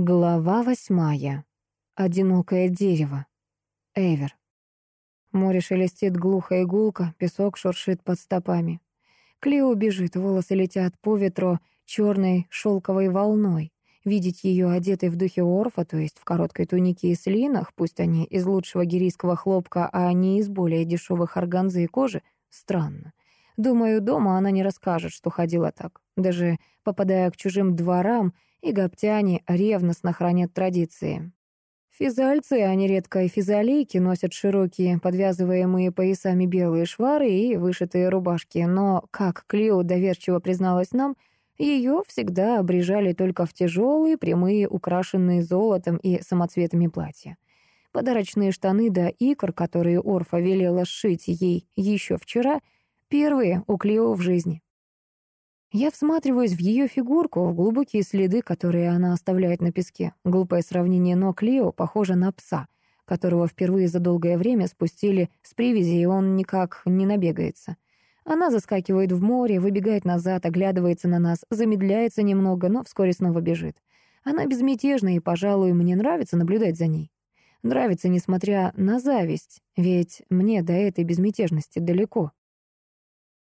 Глава восьмая. Одинокое дерево. Эвер. Море шелестит глухо и гулко, песок шуршит под стопами. Клео бежит, волосы летят по ветру черной шелковой волной. Видеть ее одетой в духе Орфа, то есть в короткой тунике и слинах, пусть они из лучшего гирийского хлопка, а не из более дешевых органзы и кожи, странно. Думаю, дома она не расскажет, что ходила так. Даже попадая к чужим дворам, и гаптяне ревностно хранят традиции. Физальцы, а нередко и физалийки, носят широкие, подвязываемые поясами белые швары и вышитые рубашки, но, как Клио доверчиво призналась нам, ее всегда обрежали только в тяжелые, прямые, украшенные золотом и самоцветами платья. Подарочные штаны да икр, которые Орфа велела сшить ей еще вчера, первые у Клио в жизни. Я всматриваюсь в ее фигурку, в глубокие следы, которые она оставляет на песке. Глупое сравнение, но Клио похожа на пса, которого впервые за долгое время спустили с привязи, и он никак не набегается. Она заскакивает в море, выбегает назад, оглядывается на нас, замедляется немного, но вскоре снова бежит. Она безмятежна, и, пожалуй, мне нравится наблюдать за ней. Нравится, несмотря на зависть, ведь мне до этой безмятежности далеко.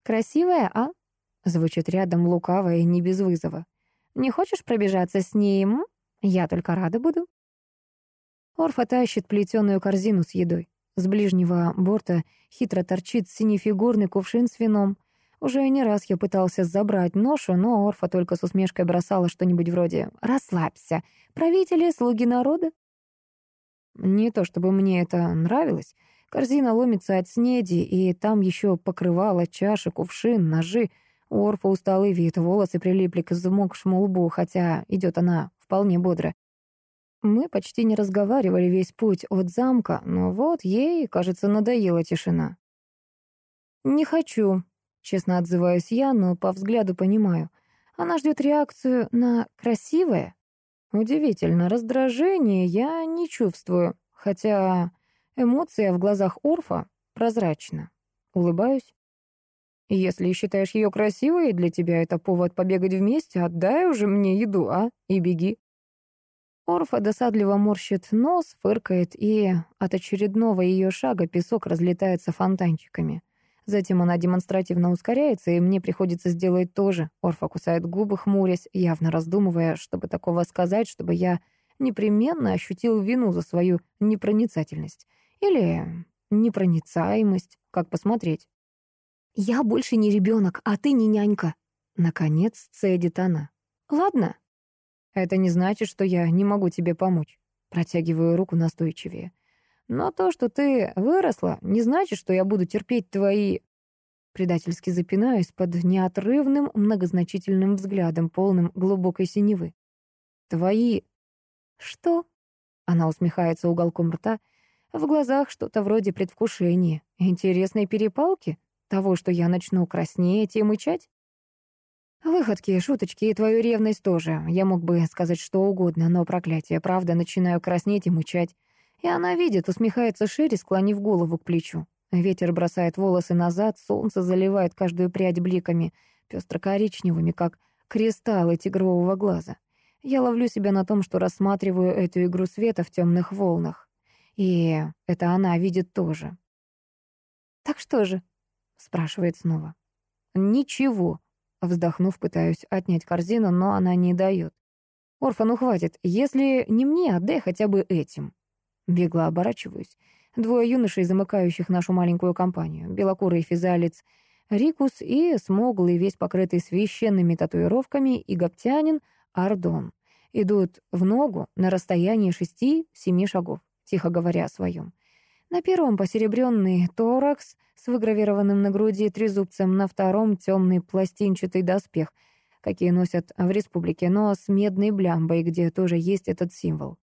«Красивая, а?» Звучит рядом лукаво и не без вызова. «Не хочешь пробежаться с ним? Я только рада буду». Орфа тащит плетеную корзину с едой. С ближнего борта хитро торчит синефигурный кувшин с вином. Уже не раз я пытался забрать ношу, но Орфа только с усмешкой бросала что-нибудь вроде «Расслабься, правители, слуги народа». Не то чтобы мне это нравилось. Корзина ломится от снеди, и там еще покрывало, чаши, кувшин, ножи — у Орфа усталый вид, волосы прилипли к замокшему лбу, хотя идет она вполне бодро. Мы почти не разговаривали весь путь от замка, но вот ей, кажется, надоела тишина. «Не хочу», — честно отзываюсь я, но по взгляду понимаю. Она ждет реакцию на «красивое». Удивительно, раздражение я не чувствую, хотя эмоция в глазах Орфа прозрачна. Улыбаюсь. Если считаешь ее красивой, для тебя это повод побегать вместе, отдай уже мне еду, а? И беги». Орфа досадливо морщит нос, фыркает, и от очередного ее шага песок разлетается фонтанчиками. Затем она демонстративно ускоряется, и мне приходится сделать то же. Орфа кусает губы, хмурясь, явно раздумывая, чтобы такого сказать, чтобы я непременно ощутил вину за свою непроницательность. Или непроницаемость, как посмотреть. «Я больше не ребенок, а ты не нянька», — наконец цедит она. «Ладно». «Это не значит, что я не могу тебе помочь», — протягиваю руку настойчивее. «Но то, что ты выросла, не значит, что я буду терпеть твои...» Предательски запинаюсь под неотрывным, многозначительным взглядом, полным глубокой синевы. «Твои...» «Что?» Она усмехается уголком рта. В глазах что-то вроде предвкушения. Интересной перепалки? Того, что я начну краснеть и мычать? Выходки, шуточки и твою ревность тоже. Я мог бы сказать что угодно, но проклятие, правда, начинаю краснеть и мычать. И она видит, усмехается шире, склонив голову к плечу. Ветер бросает волосы назад, солнце заливает каждую прядь бликами, пестро-коричневыми, как кристаллы тигрового глаза. Я ловлю себя на том, что рассматриваю эту игру света в темных волнах. И это она видит тоже. «Так что же?» Спрашивает снова. Ничего. Вздохнув, пытаюсь отнять корзину, но она не дает. Орфану хватит. Если не мне, отдай хотя бы этим. Бегло оборачиваюсь. Двое юношей, замыкающих нашу маленькую компанию. Белокурый физалец Рикус и смуглый, весь покрытый священными татуировками, и Ардон. Идут в ногу на расстоянии шести-семи шагов, тихо говоря о своем. На первом посеребренный торакс с выгравированным на груди трезубцем, на втором темный пластинчатый доспех, какие носят в республике, но с медной блямбой, где тоже есть этот символ.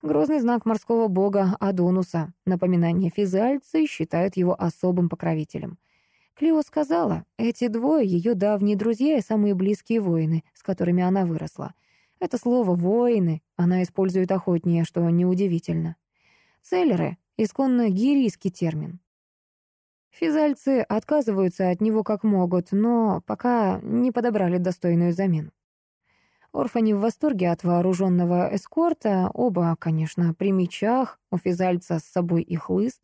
Грозный знак морского бога Адонуса. Напоминание физальцы считают его особым покровителем. Клео сказала, эти двое — ее давние друзья и самые близкие воины, с которыми она выросла. Это слово «воины» она использует охотнее, что неудивительно. Целлеры исконно гирийский термин. Физальцы отказываются от него как могут, но пока не подобрали достойную замену. Орфа не в восторге от вооруженного эскорта, оба, конечно, при мечах, у физальца с собой и хлыст,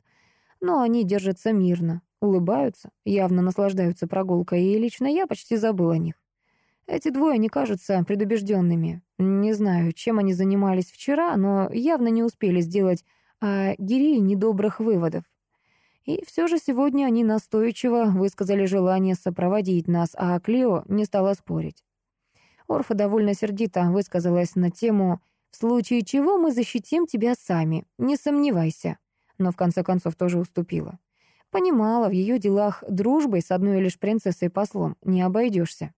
но они держатся мирно, улыбаются, явно наслаждаются прогулкой, и лично я почти забыл о них. Эти двое не кажутся предубежденными. Не знаю, чем они занимались вчера, но явно не успели сделать о Гирии недобрых выводов. И все же сегодня они настойчиво высказали желание сопроводить нас, а Клео не стала спорить. Орфа довольно сердито высказалась на тему «В случае чего мы защитим тебя сами, не сомневайся», но в конце концов тоже уступила. Понимала, в ее делах дружбой с одной лишь принцессой-послом не обойдешься.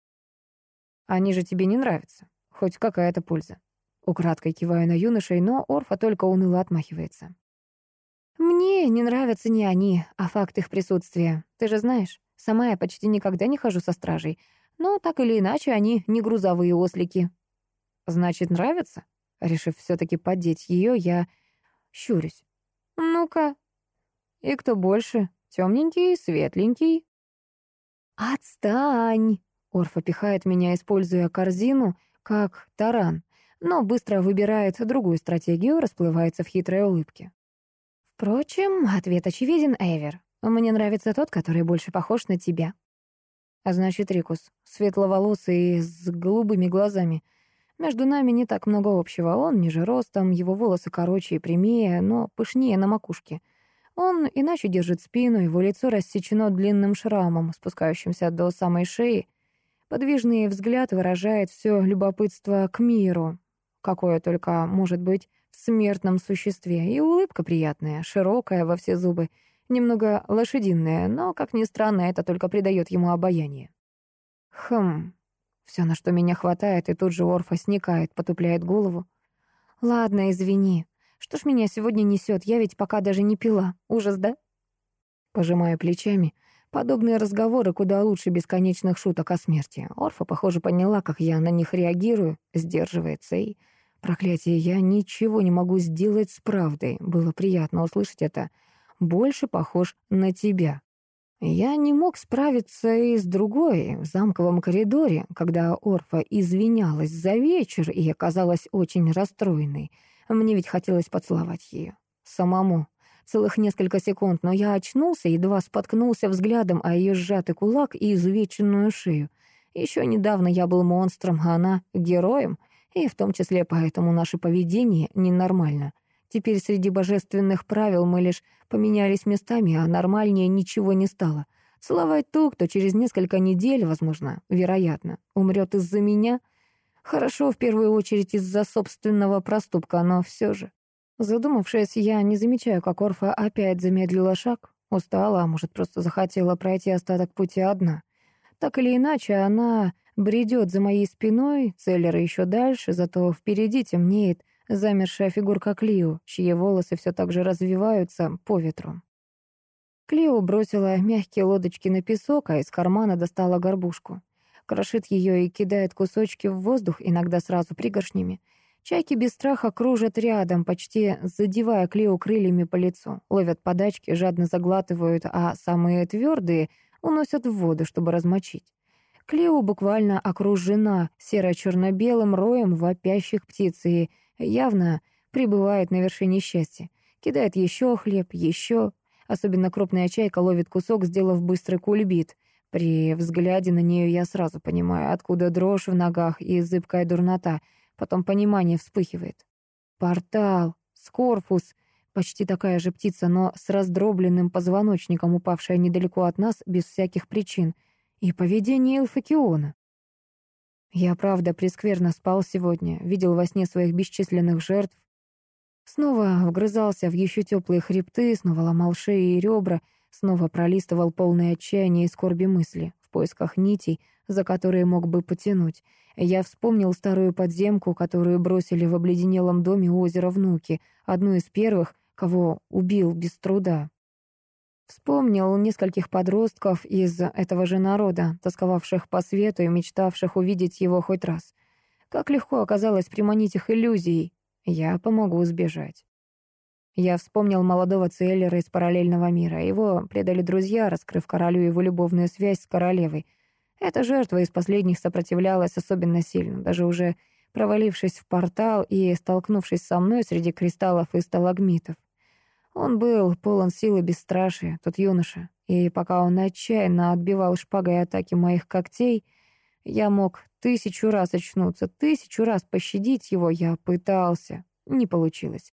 «Они же тебе не нравятся. Хоть какая-то польза». Украдкой киваю на юношей, но Орфа только уныло отмахивается. «Мне не нравятся не они, а факт их присутствия. Ты же знаешь, сама я почти никогда не хожу со стражей, но так или иначе они не грузовые ослики. Значит, нравится? Решив все-таки поддеть ее, я щурюсь. Ну-ка. И кто больше? Темненький, светленький? Отстань! Орфа пихает меня, используя корзину, как таран, но быстро выбирает другую стратегию, расплывается в хитрой улыбке. Впрочем, ответ очевиден, Эвер. Мне нравится тот, который больше похож на тебя. А значит, Рикус, светловолосый и с голубыми глазами. Между нами не так много общего. Он ниже ростом, его волосы короче и прямее, но пышнее на макушке. Он иначе держит спину, его лицо рассечено длинным шрамом, спускающимся до самой шеи. Подвижный взгляд выражает все любопытство к миру, какое только может быть в смертном существе, и улыбка приятная, широкая во все зубы — Немного лошадиное, но, как ни странно, это только придает ему обаяние. Хм, все, на что меня хватает, и тут же Орфа сникает, потупляет голову. Ладно, извини. Что ж меня сегодня несет? Я ведь пока даже не пила. Ужас, да? Пожимаю плечами. Подобные разговоры куда лучше бесконечных шуток о смерти. Орфа, похоже, поняла, как я на них реагирую, сдерживается и... Проклятие, я ничего не могу сделать с правдой. Было приятно услышать это больше похож на тебя. Я не мог справиться и с другой, в замковом коридоре, когда Орфа извинялась за вечер и оказалась очень расстроенной. Мне ведь хотелось поцеловать ее. Самому. Целых несколько секунд, но я очнулся, едва споткнулся взглядом о ее сжатый кулак и изувеченную шею. Еще недавно я был монстром, а она — героем, и в том числе поэтому наше поведение ненормально. Теперь среди божественных правил мы лишь поменялись местами, а нормальнее ничего не стало. Целовать ту, кто через несколько недель, возможно, вероятно, умрет из-за меня. Хорошо, в первую очередь из-за собственного проступка, но все же. Задумавшись, я не замечаю, как Орфа опять замедлила шаг. Устала, а может, просто захотела пройти остаток пути одна. Так или иначе, она бредет за моей спиной, Целлера еще дальше, зато впереди темнеет замершая фигурка Клио, чьи волосы все так же развиваются по ветру. Клио бросила мягкие лодочки на песок, а из кармана достала горбушку. Крошит ее и кидает кусочки в воздух, иногда сразу пригоршнями. Чайки без страха кружат рядом, почти задевая Клио крыльями по лицу. Ловят подачки, жадно заглатывают, а самые твердые уносят в воду, чтобы размочить. Клео буквально окружена серо-черно-белым роем вопящих птиц и явно пребывает на вершине счастья. Кидает еще хлеб, еще. Особенно крупная чайка ловит кусок, сделав быстрый кульбит. При взгляде на нее я сразу понимаю, откуда дрожь в ногах и зыбкая дурнота. Потом понимание вспыхивает. Портал, скорфус, почти такая же птица, но с раздробленным позвоночником, упавшая недалеко от нас без всяких причин. И поведение Элфакиона. Я, правда, прескверно спал сегодня, видел во сне своих бесчисленных жертв. Снова вгрызался в еще теплые хребты, снова ломал шеи и ребра, снова пролистывал полное отчаяние и скорби мысли в поисках нитей, за которые мог бы потянуть. Я вспомнил старую подземку, которую бросили в обледенелом доме у озера Внуки, одну из первых, кого убил без труда. Вспомнил нескольких подростков из этого же народа, тосковавших по свету и мечтавших увидеть его хоть раз. Как легко оказалось приманить их иллюзией. Я помогу сбежать. Я вспомнил молодого Целлера из параллельного мира. Его предали друзья, раскрыв королю его любовную связь с королевой. Эта жертва из последних сопротивлялась особенно сильно, даже уже провалившись в портал и столкнувшись со мной среди кристаллов и сталагмитов. Он был полон силы бесстрашия, тот юноша, и пока он отчаянно отбивал шпагой атаки моих когтей, я мог тысячу раз очнуться, тысячу раз пощадить его, я пытался, не получилось.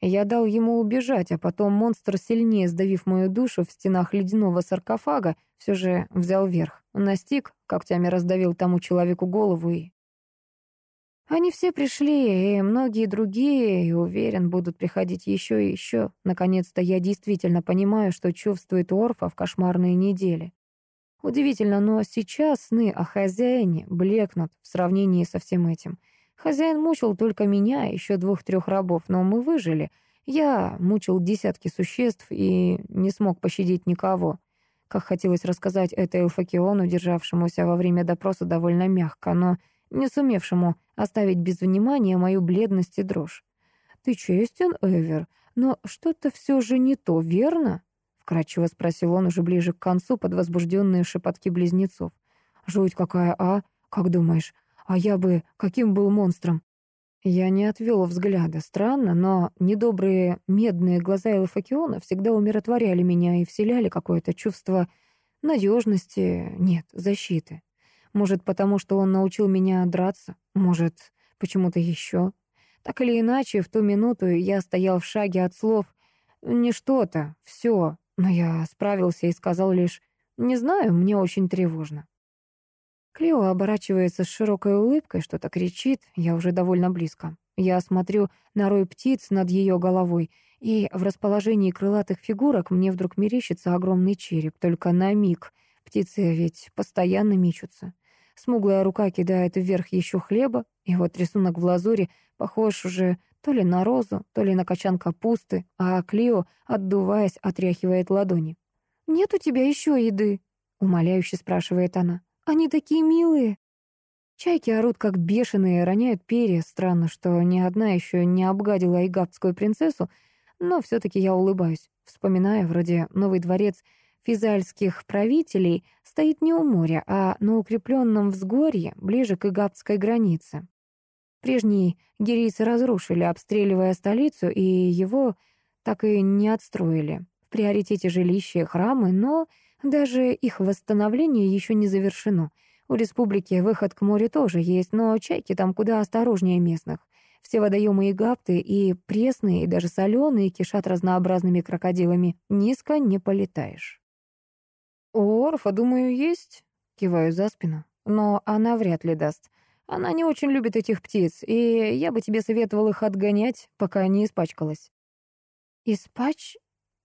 Я дал ему убежать, а потом монстр, сильнее сдавив мою душу в стенах ледяного саркофага, все же взял верх. Настиг, когтями раздавил тому человеку голову и... Они все пришли, и многие другие, и уверен, будут приходить еще и еще. Наконец-то я действительно понимаю, что чувствует Орфа в кошмарные недели. Удивительно, но сейчас сны о хозяине блекнут в сравнении со всем этим — Хозяин мучил только меня и еще двух-трех рабов, но мы выжили. Я мучил десятки существ и не смог пощадить никого. Как хотелось рассказать это Элфакиону, державшемуся во время допроса довольно мягко, но не сумевшему оставить без внимания мою бледность и дрожь. «Ты честен, Эвер, но что-то все же не то, верно?» — вкратчиво спросил он уже ближе к концу под возбужденные шепотки близнецов. «Жуть какая, а? Как думаешь, а я бы каким был монстром? Я не отвел взгляда. Странно, но недобрые медные глаза Элфакиона всегда умиротворяли меня и вселяли какое-то чувство надежности, нет, защиты. Может, потому что он научил меня драться, может, почему-то еще. Так или иначе, в ту минуту я стоял в шаге от слов «не что-то, все», но я справился и сказал лишь «не знаю, мне очень тревожно». Клео оборачивается с широкой улыбкой, что-то кричит, я уже довольно близко. Я смотрю на рой птиц над ее головой, и в расположении крылатых фигурок мне вдруг мерещится огромный череп, только на миг. Птицы ведь постоянно мечутся. Смуглая рука кидает вверх еще хлеба, и вот рисунок в лазуре похож уже то ли на розу, то ли на качан капусты, а Клео, отдуваясь, отряхивает ладони. «Нет у тебя еще еды?» — умоляюще спрашивает она. Они такие милые. Чайки орут как бешеные, роняют перья. Странно, что ни одна еще не обгадила египетскую принцессу, но все-таки я улыбаюсь, вспоминая, вроде новый дворец физальских правителей стоит не у моря, а на укрепленном взгорье, ближе к египетской границе. Прежние гирийцы разрушили, обстреливая столицу, и его так и не отстроили. В приоритете жилища и храмы, но даже их восстановление еще не завершено. У республики выход к морю тоже есть, но чайки там куда осторожнее местных. Все водоемы и гапты, и пресные, и даже соленые, кишат разнообразными крокодилами. Низко не полетаешь. «У Орфа, думаю, есть?» — киваю за спину. «Но она вряд ли даст. Она не очень любит этих птиц, и я бы тебе советовал их отгонять, пока не испачкалась». «Испач...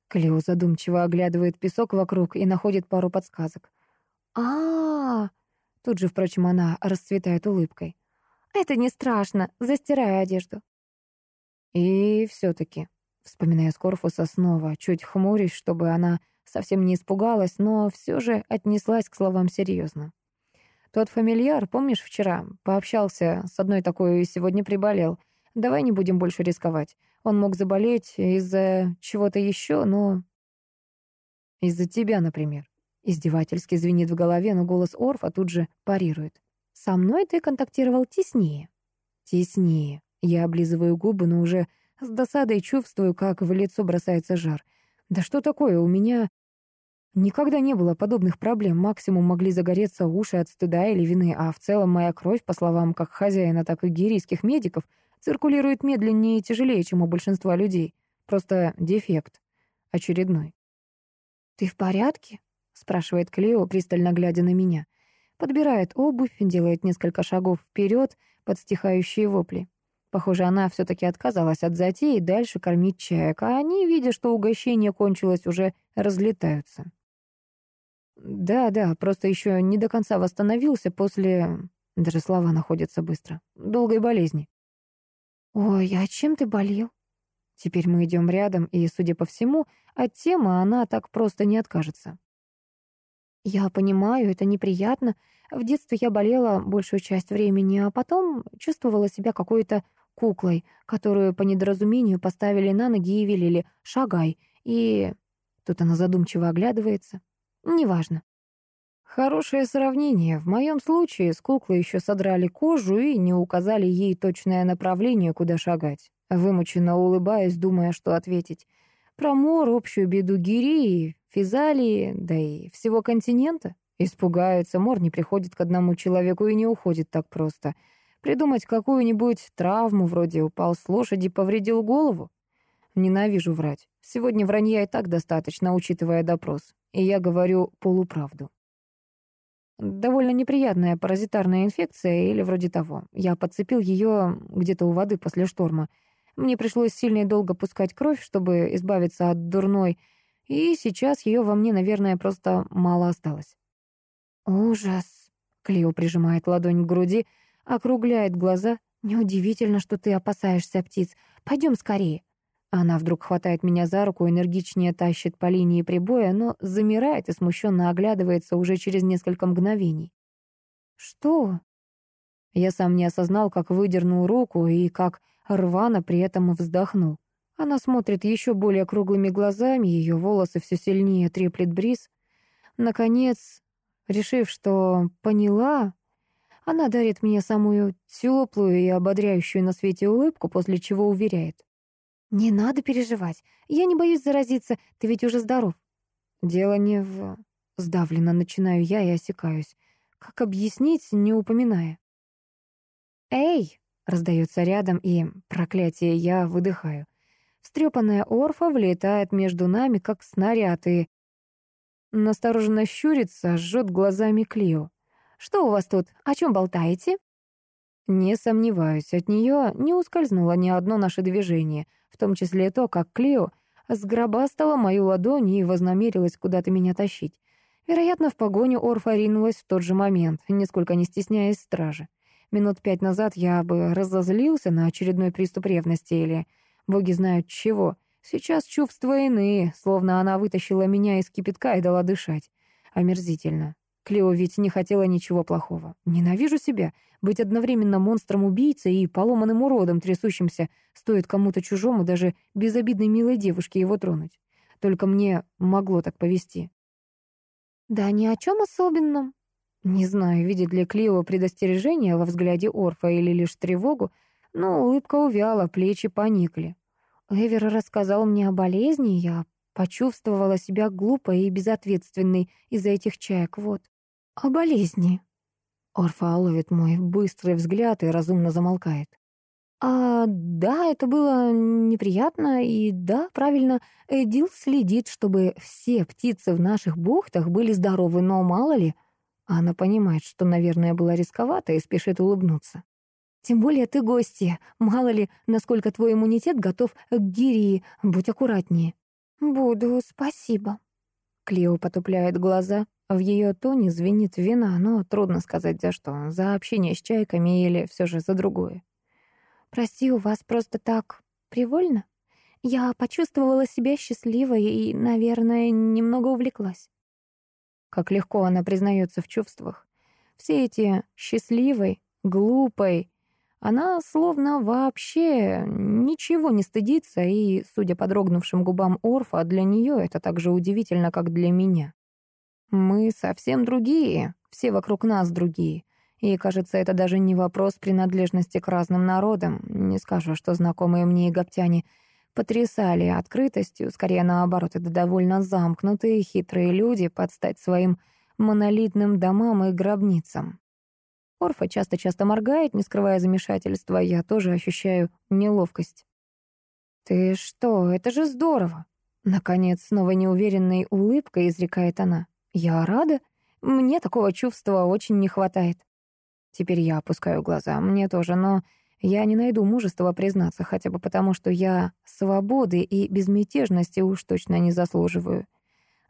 Клео задумчиво оглядывает песок вокруг и находит пару подсказок. а а, Тут же, впрочем, она расцветает улыбкой. «Это не страшно, застираю одежду». И все таки вспоминая Скорфуса снова, чуть хмурясь, чтобы она совсем не испугалась, но все же отнеслась к словам серьезно. Тот фамильяр, помнишь, вчера пообщался с одной такой и сегодня приболел. Давай не будем больше рисковать. Он мог заболеть из-за чего-то еще, но... Из-за тебя, например. Издевательски звенит в голове, но голос Орфа тут же парирует. «Со мной ты контактировал теснее». «Теснее». Я облизываю губы, но уже с досадой чувствую, как в лицо бросается жар. «Да что такое? У меня никогда не было подобных проблем. Максимум могли загореться уши от стыда или вины, а в целом моя кровь, по словам как хозяина, так и гирийских медиков, циркулирует медленнее и тяжелее, чем у большинства людей. Просто дефект. Очередной. «Ты в порядке?» — спрашивает Клео, пристально глядя на меня. Подбирает обувь, делает несколько шагов вперед под стихающие вопли. Похоже, она все-таки отказалась от затеи дальше кормить чаек, а они, видя, что угощение кончилось, уже разлетаются. Да-да, просто еще не до конца восстановился после... Даже слова находятся быстро. Долгой болезни. «Ой, а чем ты болел?» Теперь мы идем рядом, и, судя по всему, от темы она так просто не откажется. «Я понимаю, это неприятно. В детстве я болела большую часть времени, а потом чувствовала себя какой-то куклой, которую по недоразумению поставили на ноги и велели «шагай». И тут она задумчиво оглядывается. «Неважно». Хорошее сравнение. В моем случае с куклы еще содрали кожу и не указали ей точное направление, куда шагать. Вымученно улыбаясь, думая, что ответить. Про мор, общую беду Гирии, Физалии, да и всего континента. Испугается, мор не приходит к одному человеку и не уходит так просто. Придумать какую-нибудь травму, вроде упал с лошади, повредил голову. Ненавижу врать. Сегодня вранья и так достаточно, учитывая допрос. И я говорю полуправду. Довольно неприятная паразитарная инфекция или вроде того. Я подцепил ее где-то у воды после шторма. Мне пришлось сильно и долго пускать кровь, чтобы избавиться от дурной, и сейчас ее во мне, наверное, просто мало осталось. «Ужас!» — Клео прижимает ладонь к груди, округляет глаза. «Неудивительно, что ты опасаешься птиц. Пойдем скорее». Она вдруг хватает меня за руку, энергичнее тащит по линии прибоя, но замирает и смущенно оглядывается уже через несколько мгновений. «Что?» Я сам не осознал, как выдернул руку и как рвано при этом вздохнул. Она смотрит еще более круглыми глазами, ее волосы все сильнее треплет бриз. Наконец, решив, что поняла, она дарит мне самую теплую и ободряющую на свете улыбку, после чего уверяет. «Не надо переживать. Я не боюсь заразиться. Ты ведь уже здоров». «Дело не в...» Сдавленно начинаю я и осекаюсь. Как объяснить, не упоминая? «Эй!» — раздается рядом, и, проклятие, я выдыхаю. Встрепанная орфа влетает между нами, как снаряд, и... Настороженно щурится, жжет глазами Клио. «Что у вас тут? О чем болтаете?» Не сомневаюсь, от нее не ускользнуло ни одно наше движение, том числе то, как Клео сгробастала мою ладонь и вознамерилась куда-то меня тащить. Вероятно, в погоню Орфа ринулась в тот же момент, нисколько не стесняясь стражи. Минут пять назад я бы разозлился на очередной приступ ревности или, боги знают чего. Сейчас чувства иные, словно она вытащила меня из кипятка и дала дышать. Омерзительно. Клео ведь не хотела ничего плохого. Ненавижу себя. Быть одновременно монстром-убийцей и поломанным уродом, трясущимся, стоит кому-то чужому, даже безобидной милой девушке его тронуть. Только мне могло так повести. Да ни о чем особенном. Не знаю, видит ли Клео предостережение во взгляде Орфа или лишь тревогу, но улыбка увяла, плечи поникли. Эвер рассказал мне о болезни, я почувствовала себя глупой и безответственной из-за этих чаек, вот о болезни». Орфа ловит мой быстрый взгляд и разумно замолкает. «А, да, это было неприятно, и да, правильно, Эдил следит, чтобы все птицы в наших бухтах были здоровы, но мало ли...» Она понимает, что, наверное, была рисковато и спешит улыбнуться. «Тем более ты гостья. Мало ли, насколько твой иммунитет готов к гирии. Будь аккуратнее». «Буду, спасибо». Клео потупляет глаза, в ее тоне звенит вина, но трудно сказать за что. За общение с чайками или все же за другое. «Прости, у вас просто так привольно? Я почувствовала себя счастливой и, наверное, немного увлеклась». Как легко она признается в чувствах. Все эти счастливой, глупой, она словно вообще ничего не стыдится, и, судя по дрогнувшим губам Орфа, для нее это так же удивительно, как для меня. Мы совсем другие, все вокруг нас другие. И, кажется, это даже не вопрос принадлежности к разным народам. Не скажу, что знакомые мне егоптяне потрясали открытостью, скорее наоборот, это довольно замкнутые, хитрые люди под стать своим монолитным домам и гробницам. Орфа часто-часто моргает, не скрывая замешательства, я тоже ощущаю неловкость. «Ты что, это же здорово!» Наконец, снова неуверенной улыбкой изрекает она. Я рада. Мне такого чувства очень не хватает. Теперь я опускаю глаза. Мне тоже, но я не найду мужества признаться, хотя бы потому, что я свободы и безмятежности уж точно не заслуживаю.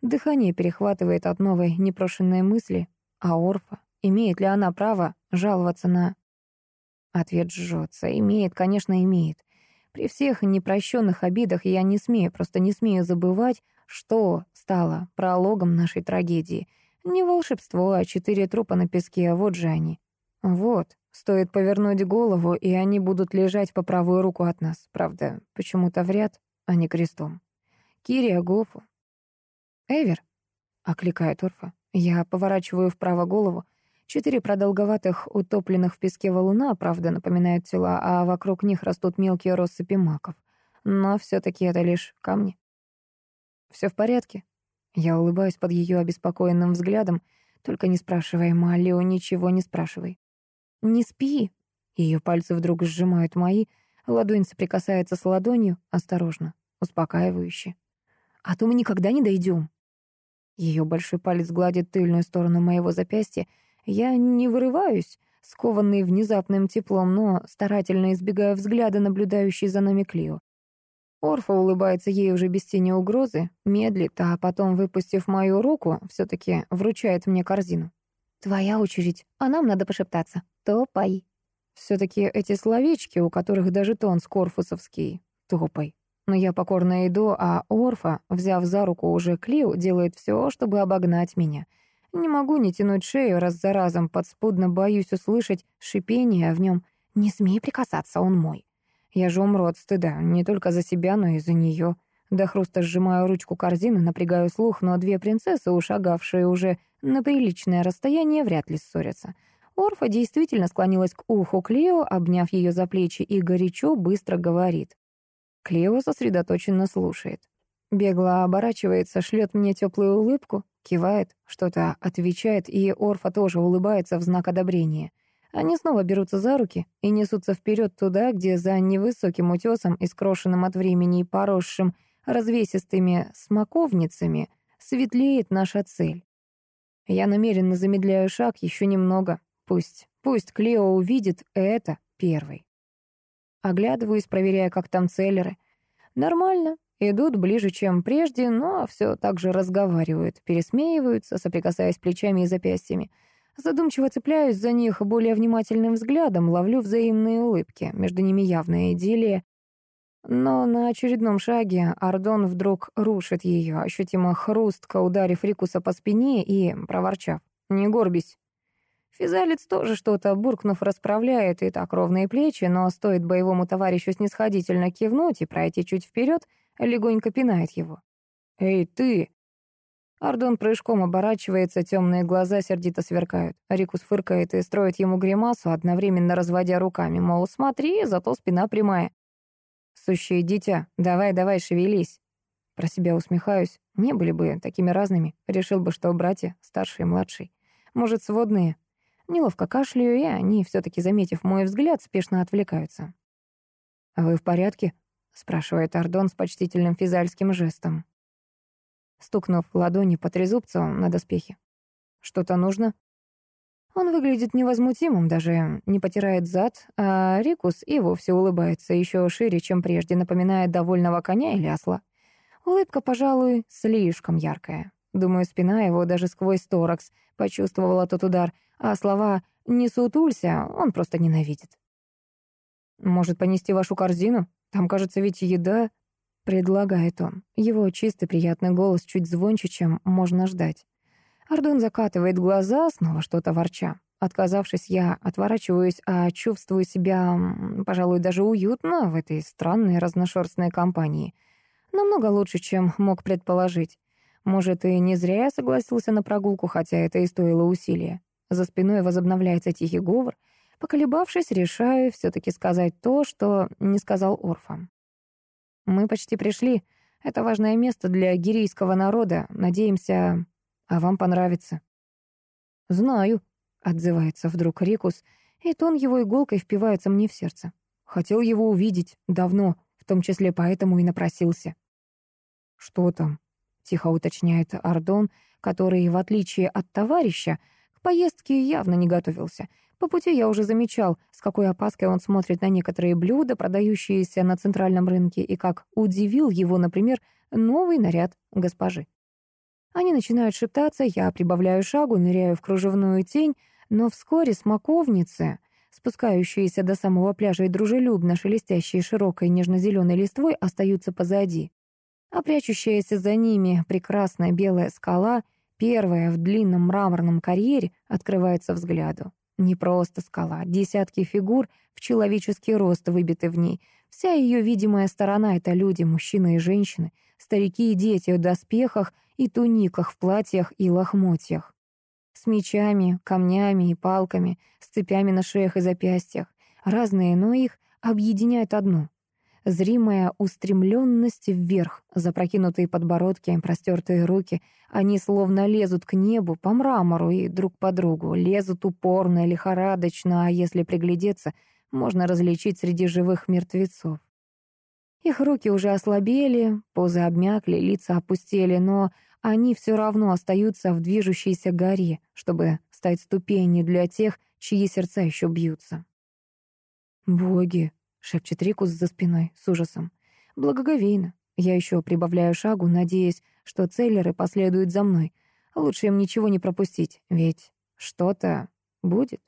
Дыхание перехватывает от новой непрошенной мысли. А Орфа? Имеет ли она право жаловаться на... Ответ жжется. Имеет, конечно, имеет. При всех непрощенных обидах я не смею, просто не смею забывать, что стало прологом нашей трагедии. Не волшебство, а четыре трупа на песке, а вот же они. Вот, стоит повернуть голову, и они будут лежать по правую руку от нас. Правда, почему-то в ряд, а не крестом. Кирия Гофу. «Эвер», — окликает Орфа. Я поворачиваю вправо голову. Четыре продолговатых, утопленных в песке валуна, правда, напоминают тела, а вокруг них растут мелкие россыпи маков. Но все таки это лишь камни. Все в порядке?» Я улыбаюсь под ее обеспокоенным взглядом. «Только не спрашивай, Малио, ничего не спрашивай». «Не спи!» Ее пальцы вдруг сжимают мои, ладонь соприкасается с ладонью, осторожно, успокаивающе. «А то мы никогда не дойдем. Ее большой палец гладит тыльную сторону моего запястья. Я не вырываюсь, скованный внезапным теплом, но старательно избегаю взгляда, наблюдающей за нами Клио. Орфа улыбается ей уже без тени угрозы, медлит, а потом, выпустив мою руку, все таки вручает мне корзину. «Твоя очередь, а нам надо пошептаться. Топай». все таки эти словечки, у которых даже тон скорфусовский. Топай. Но я покорно иду, а Орфа, взяв за руку уже Клио, делает все, чтобы обогнать меня. Не могу не тянуть шею раз за разом, подспудно боюсь услышать шипение в нем. «Не смей прикасаться, он мой». Я же умру от стыда, не только за себя, но и за нее. До хруста сжимаю ручку корзины, напрягаю слух, но две принцессы, ушагавшие уже на приличное расстояние, вряд ли ссорятся. Орфа действительно склонилась к уху Клео, обняв ее за плечи, и горячо быстро говорит. Клео сосредоточенно слушает. Бегло оборачивается, шлет мне теплую улыбку, кивает, что-то отвечает, и Орфа тоже улыбается в знак одобрения. Они снова берутся за руки и несутся вперед туда, где за невысоким утесом и скрошенным от времени и поросшим развесистыми смоковницами светлеет наша цель. Я намеренно замедляю шаг еще немного. Пусть, пусть Клео увидит это первой. Оглядываюсь, проверяя, как там целлеры. Нормально, идут ближе, чем прежде, но все так же разговаривают, пересмеиваются, соприкасаясь плечами и запястьями. Задумчиво цепляюсь за них более внимательным взглядом, ловлю взаимные улыбки. Между ними явная идиллия. Но на очередном шаге Ардон вдруг рушит ее, ощутимо хрустко ударив Рикуса по спине и проворчав. «Не горбись». Физалец тоже что-то, буркнув, расправляет и так ровные плечи, но стоит боевому товарищу снисходительно кивнуть и пройти чуть вперед, легонько пинает его. «Эй, ты!» Ардон прыжком оборачивается, темные глаза сердито сверкают. Рикус фыркает и строит ему гримасу, одновременно разводя руками, мол, смотри, зато спина прямая. «Сущее дитя, давай-давай, шевелись!» Про себя усмехаюсь. Не были бы такими разными. Решил бы, что братья, старший и младший. Может, сводные. Неловко кашляю, и они, все таки заметив мой взгляд, спешно отвлекаются. «А «Вы в порядке?» — спрашивает Ардон с почтительным физальским жестом стукнув ладони по трезубцу на доспехе. «Что-то нужно?» Он выглядит невозмутимым, даже не потирает зад, а Рикус и вовсе улыбается еще шире, чем прежде, напоминает довольного коня или осла. Улыбка, пожалуй, слишком яркая. Думаю, спина его даже сквозь торакс почувствовала тот удар, а слова «не сутулься» он просто ненавидит. «Может, понести вашу корзину? Там, кажется, ведь еда...» предлагает он. Его чистый приятный голос чуть звонче, чем можно ждать. Ардон закатывает глаза, снова что-то ворча. Отказавшись, я отворачиваюсь, а чувствую себя, пожалуй, даже уютно в этой странной разношерстной компании. Намного лучше, чем мог предположить. Может, и не зря я согласился на прогулку, хотя это и стоило усилия. За спиной возобновляется тихий говор. Поколебавшись, решаю все таки сказать то, что не сказал Орфа. Мы почти пришли. Это важное место для гирийского народа. Надеемся, а вам понравится». «Знаю», — отзывается вдруг Рикус, и тон его иголкой впивается мне в сердце. Хотел его увидеть давно, в том числе поэтому и напросился. «Что там?» — тихо уточняет Ардон, который, в отличие от товарища, к поездке явно не готовился. По пути я уже замечал, с какой опаской он смотрит на некоторые блюда, продающиеся на центральном рынке, и как удивил его, например, новый наряд госпожи. Они начинают шептаться, я прибавляю шагу, ныряю в кружевную тень, но вскоре смоковницы, спускающиеся до самого пляжа и дружелюбно шелестящие широкой нежно-зеленой листвой, остаются позади. А прячущаяся за ними прекрасная белая скала, первая в длинном мраморном карьере, открывается взгляду. Не просто скала, десятки фигур в человеческий рост выбиты в ней. Вся ее видимая сторона — это люди, мужчины и женщины, старики и дети в доспехах и туниках, в платьях и лохмотьях. с мечами, камнями и палками, с цепями на шеях и запястьях. Разные, но их объединяет одно — зримая устремленность вверх, запрокинутые подбородки, простертые руки. Они словно лезут к небу по мрамору и друг по другу, лезут упорно, лихорадочно, а если приглядеться, можно различить среди живых мертвецов. Их руки уже ослабели, позы обмякли, лица опустели, но они все равно остаются в движущейся горе, чтобы стать ступенью для тех, чьи сердца еще бьются. «Боги!» — шепчет Рикус за спиной с ужасом. «Благоговейно. Я еще прибавляю шагу, надеясь, что целлеры последуют за мной. Лучше им ничего не пропустить, ведь что-то будет».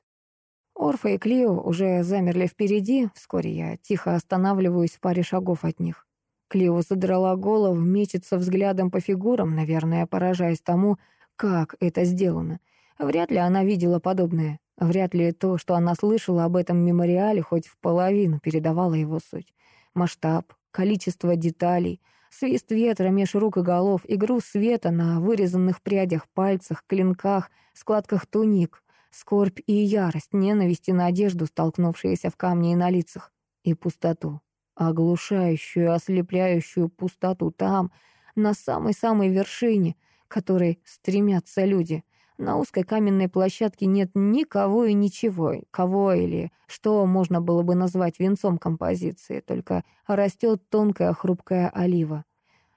Орфа и Клио уже замерли впереди, вскоре я тихо останавливаюсь в паре шагов от них. Клио задрала голову, мечется взглядом по фигурам, наверное, поражаясь тому, как это сделано. Вряд ли она видела подобное. Вряд ли то, что она слышала об этом мемориале, хоть в половину передавало его суть. Масштаб, количество деталей, свист ветра меж рук и голов, игру света на вырезанных прядях, пальцах, клинках, складках туник, скорбь и ярость, ненависть и надежду, столкнувшиеся в камне и на лицах, и пустоту, оглушающую, ослепляющую пустоту там, на самой-самой вершине, к которой стремятся люди. На узкой каменной площадке нет никого и ничего, кого или что можно было бы назвать венцом композиции, только растет тонкая хрупкая олива.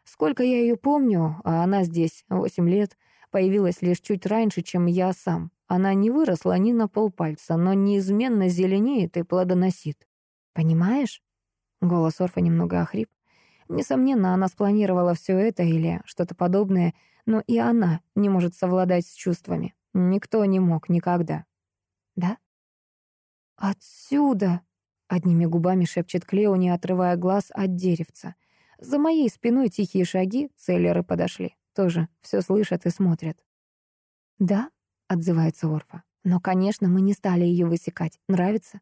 Сколько я ее помню, а она здесь восемь лет, появилась лишь чуть раньше, чем я сам. Она не выросла ни на полпальца, но неизменно зеленеет и плодоносит. «Понимаешь?» Голос Орфа немного охрип. Несомненно, она спланировала все это или что-то подобное, но и она не может совладать с чувствами. Никто не мог никогда. «Да?» «Отсюда!» — одними губами шепчет Клео, не отрывая глаз от деревца. За моей спиной тихие шаги, целлеры подошли. Тоже все слышат и смотрят. «Да?» — отзывается Орфа. «Но, конечно, мы не стали ее высекать. Нравится?»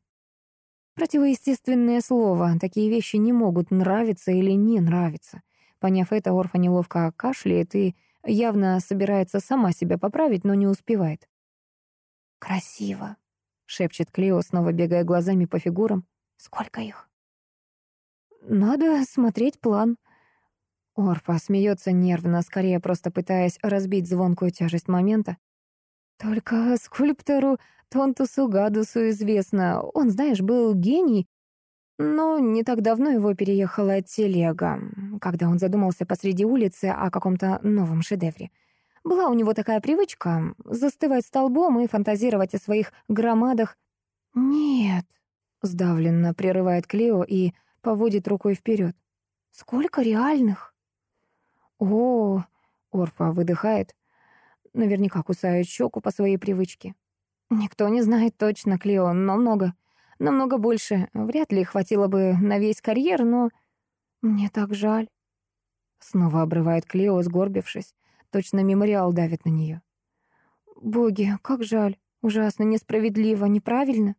Противоестественное слово. Такие вещи не могут нравиться или не нравиться. Поняв это, Орфа неловко кашляет и явно собирается сама себя поправить, но не успевает. «Красиво», — шепчет Клео, снова бегая глазами по фигурам. «Сколько их?» «Надо смотреть план». Орфа смеется нервно, скорее просто пытаясь разбить звонкую тяжесть момента. Только скульптору Тонтусу Гадусу известно. Он, знаешь, был гений, но не так давно его переехала телега, когда он задумался посреди улицы о каком-то новом шедевре. Была у него такая привычка застывать столбом и фантазировать о своих громадах. «Нет», — сдавленно прерывает Клео и поводит рукой вперед. «Сколько реальных?» «О!» — Орфа выдыхает наверняка кусает щеку по своей привычке. Никто не знает точно, Клео, но много. Намного больше. Вряд ли хватило бы на весь карьер, но... Мне так жаль. Снова обрывает Клео, сгорбившись. Точно мемориал давит на нее. Боги, как жаль. Ужасно несправедливо, неправильно?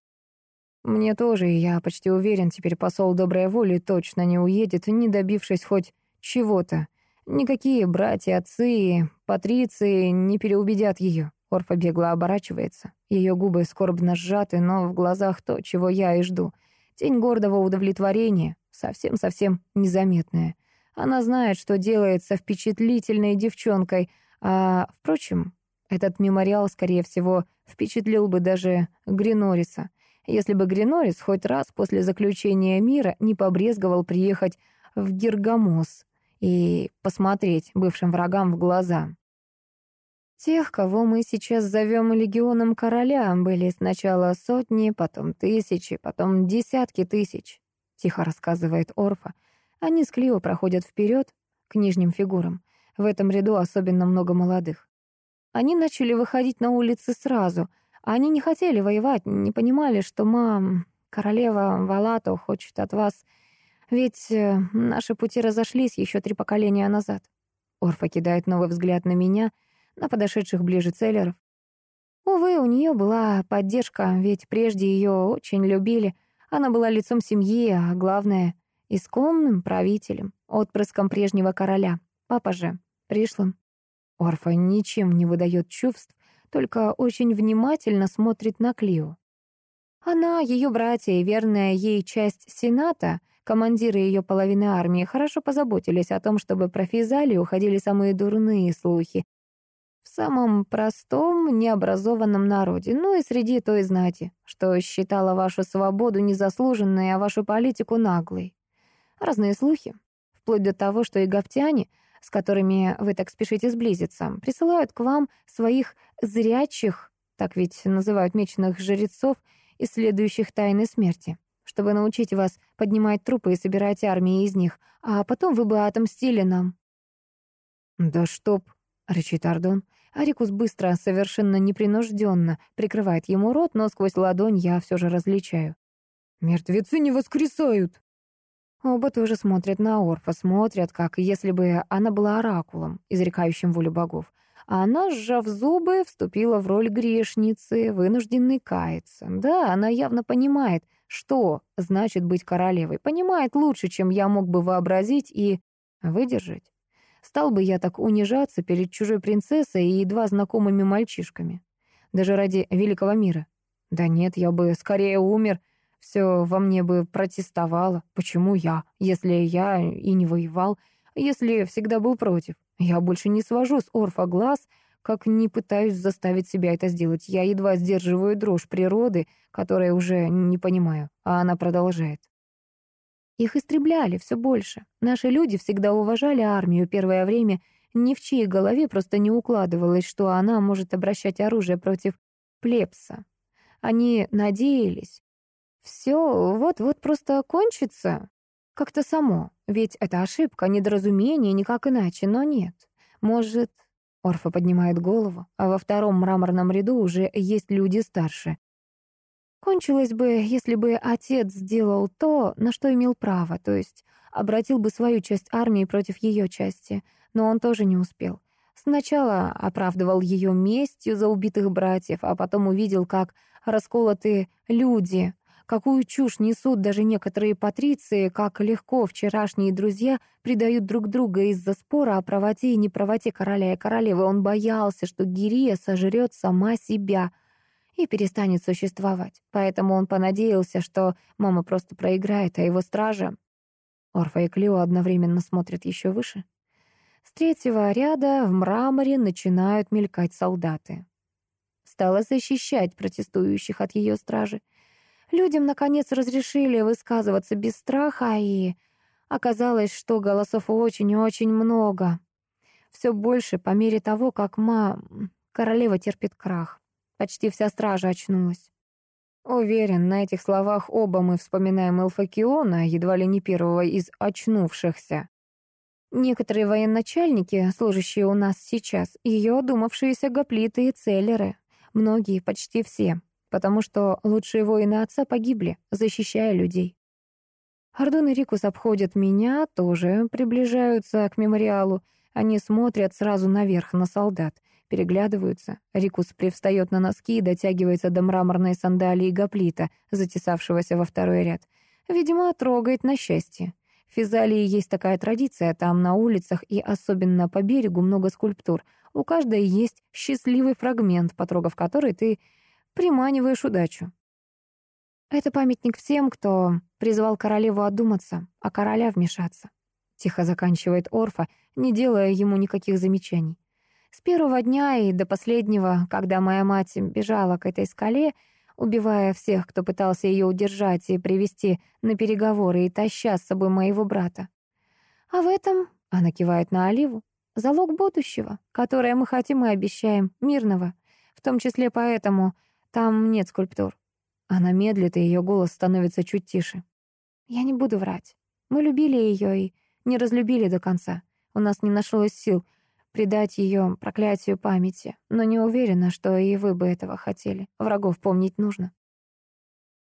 Мне тоже, и я почти уверен, теперь посол доброй воли точно не уедет, не добившись хоть чего-то. Никакие братья, отцы, патриции не переубедят ее. Орфа бегло оборачивается. Ее губы скорбно сжаты, но в глазах то, чего я и жду. Тень гордого удовлетворения, совсем-совсем незаметная. Она знает, что делает со впечатлительной девчонкой, а, впрочем, этот мемориал, скорее всего, впечатлил бы даже Гринориса, если бы Гринорис хоть раз после заключения мира не побрезговал приехать в Гергамос и посмотреть бывшим врагам в глаза. Тех, кого мы сейчас зовем легионом короля, были сначала сотни, потом тысячи, потом десятки тысяч, тихо рассказывает Орфа. Они с Клио проходят вперед к нижним фигурам. В этом ряду особенно много молодых. Они начали выходить на улицы сразу. Они не хотели воевать, не понимали, что мам, королева Валато хочет от вас ведь э, наши пути разошлись еще три поколения назад. Орфа кидает новый взгляд на меня, на подошедших ближе целлеров. Увы, у нее была поддержка, ведь прежде ее очень любили. Она была лицом семьи, а главное — исконным правителем, отпрыском прежнего короля. Папа же пришлым. Орфа ничем не выдает чувств, только очень внимательно смотрит на Клио. Она, ее братья и верная ей часть Сената, командиры ее половины армии, хорошо позаботились о том, чтобы про Физалию уходили самые дурные слухи. В самом простом, необразованном народе, ну и среди той знати, что считала вашу свободу незаслуженной, а вашу политику наглой. Разные слухи, вплоть до того, что и гаптяне, с которыми вы так спешите сблизиться, присылают к вам своих зрячих, так ведь называют меченых жрецов, исследующих тайны смерти, чтобы научить вас поднимать трупы и собирать армии из них, а потом вы бы отомстили нам». «Да чтоб!» — рычит Ардон. Арикус быстро, совершенно непринужденно прикрывает ему рот, но сквозь ладонь я все же различаю. «Мертвецы не воскресают!» Оба тоже смотрят на Орфа, смотрят, как если бы она была оракулом, изрекающим волю богов. А она, сжав зубы, вступила в роль грешницы, вынужденной каяться. Да, она явно понимает, что значит быть королевой. Понимает лучше, чем я мог бы вообразить и выдержать. Стал бы я так унижаться перед чужой принцессой и едва знакомыми мальчишками. Даже ради великого мира. Да нет, я бы скорее умер, все во мне бы протестовало. Почему я, если я и не воевал, если всегда был против? Я больше не свожу с Орфа глаз, как не пытаюсь заставить себя это сделать. Я едва сдерживаю дрожь природы, которая уже не понимаю, а она продолжает. Их истребляли все больше. Наши люди всегда уважали армию первое время. Ни в чьей голове просто не укладывалось, что она может обращать оружие против плебса. Они надеялись. Все вот-вот просто кончится. Как-то само. Ведь это ошибка, недоразумение, никак иначе, но нет. Может... Орфа поднимает голову, а во втором мраморном ряду уже есть люди старше. Кончилось бы, если бы отец сделал то, на что имел право, то есть обратил бы свою часть армии против ее части, но он тоже не успел. Сначала оправдывал ее местью за убитых братьев, а потом увидел, как расколоты люди, какую чушь несут даже некоторые патриции, как легко вчерашние друзья предают друг друга из-за спора о правоте и неправоте короля и королевы. Он боялся, что Гирия сожрет сама себя — и перестанет существовать. Поэтому он понадеялся, что мама просто проиграет, а его стража... Орфа и Клио одновременно смотрят еще выше. С третьего ряда в мраморе начинают мелькать солдаты. Стала защищать протестующих от ее стражи. Людям, наконец, разрешили высказываться без страха, и оказалось, что голосов очень-очень много. Все больше по мере того, как ма... королева терпит крах. Почти вся стража очнулась. Уверен, на этих словах оба мы вспоминаем Элфакиона, едва ли не первого из очнувшихся. Некоторые военачальники, служащие у нас сейчас, ее одумавшиеся гоплиты и целлеры. Многие, почти все. Потому что лучшие воины отца погибли, защищая людей. Ардон и Рикус обходят меня, тоже приближаются к мемориалу. Они смотрят сразу наверх на солдат переглядываются. Рикус привстает на носки и дотягивается до мраморной сандалии гоплита, затесавшегося во второй ряд. Видимо, трогает на счастье. В Физалии есть такая традиция, там на улицах и особенно по берегу много скульптур. У каждой есть счастливый фрагмент, потрогав который ты приманиваешь удачу. Это памятник всем, кто призвал королеву одуматься, а короля вмешаться. Тихо заканчивает Орфа, не делая ему никаких замечаний. С первого дня и до последнего, когда моя мать бежала к этой скале, убивая всех, кто пытался ее удержать и привести на переговоры и таща с собой моего брата. А в этом, она кивает на Оливу, залог будущего, которое мы хотим и обещаем, мирного, в том числе поэтому там нет скульптур. Она медлит, и ее голос становится чуть тише. Я не буду врать. Мы любили ее и не разлюбили до конца. У нас не нашлось сил предать ее проклятию памяти, но не уверена, что и вы бы этого хотели. Врагов помнить нужно.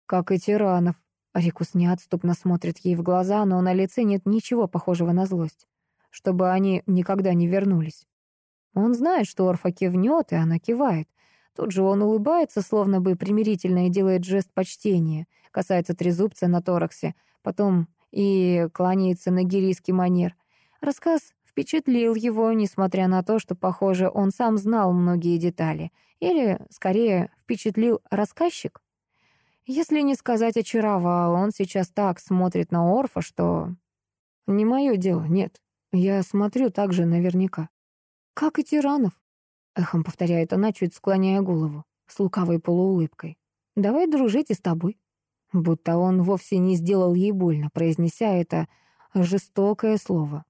Как и тиранов. Рикус неотступно смотрит ей в глаза, но на лице нет ничего похожего на злость. Чтобы они никогда не вернулись. Он знает, что Орфа кивнет, и она кивает. Тут же он улыбается, словно бы примирительно, и делает жест почтения. Касается трезубца на тораксе, потом и кланяется на гирийский манер. Рассказ впечатлил его, несмотря на то, что, похоже, он сам знал многие детали. Или, скорее, впечатлил рассказчик? Если не сказать очаровал, он сейчас так смотрит на Орфа, что... Не мое дело, нет. Я смотрю так же наверняка. Как и тиранов. Эхом повторяет она, чуть склоняя голову, с лукавой полуулыбкой. Давай дружить и с тобой. Будто он вовсе не сделал ей больно, произнеся это жестокое слово.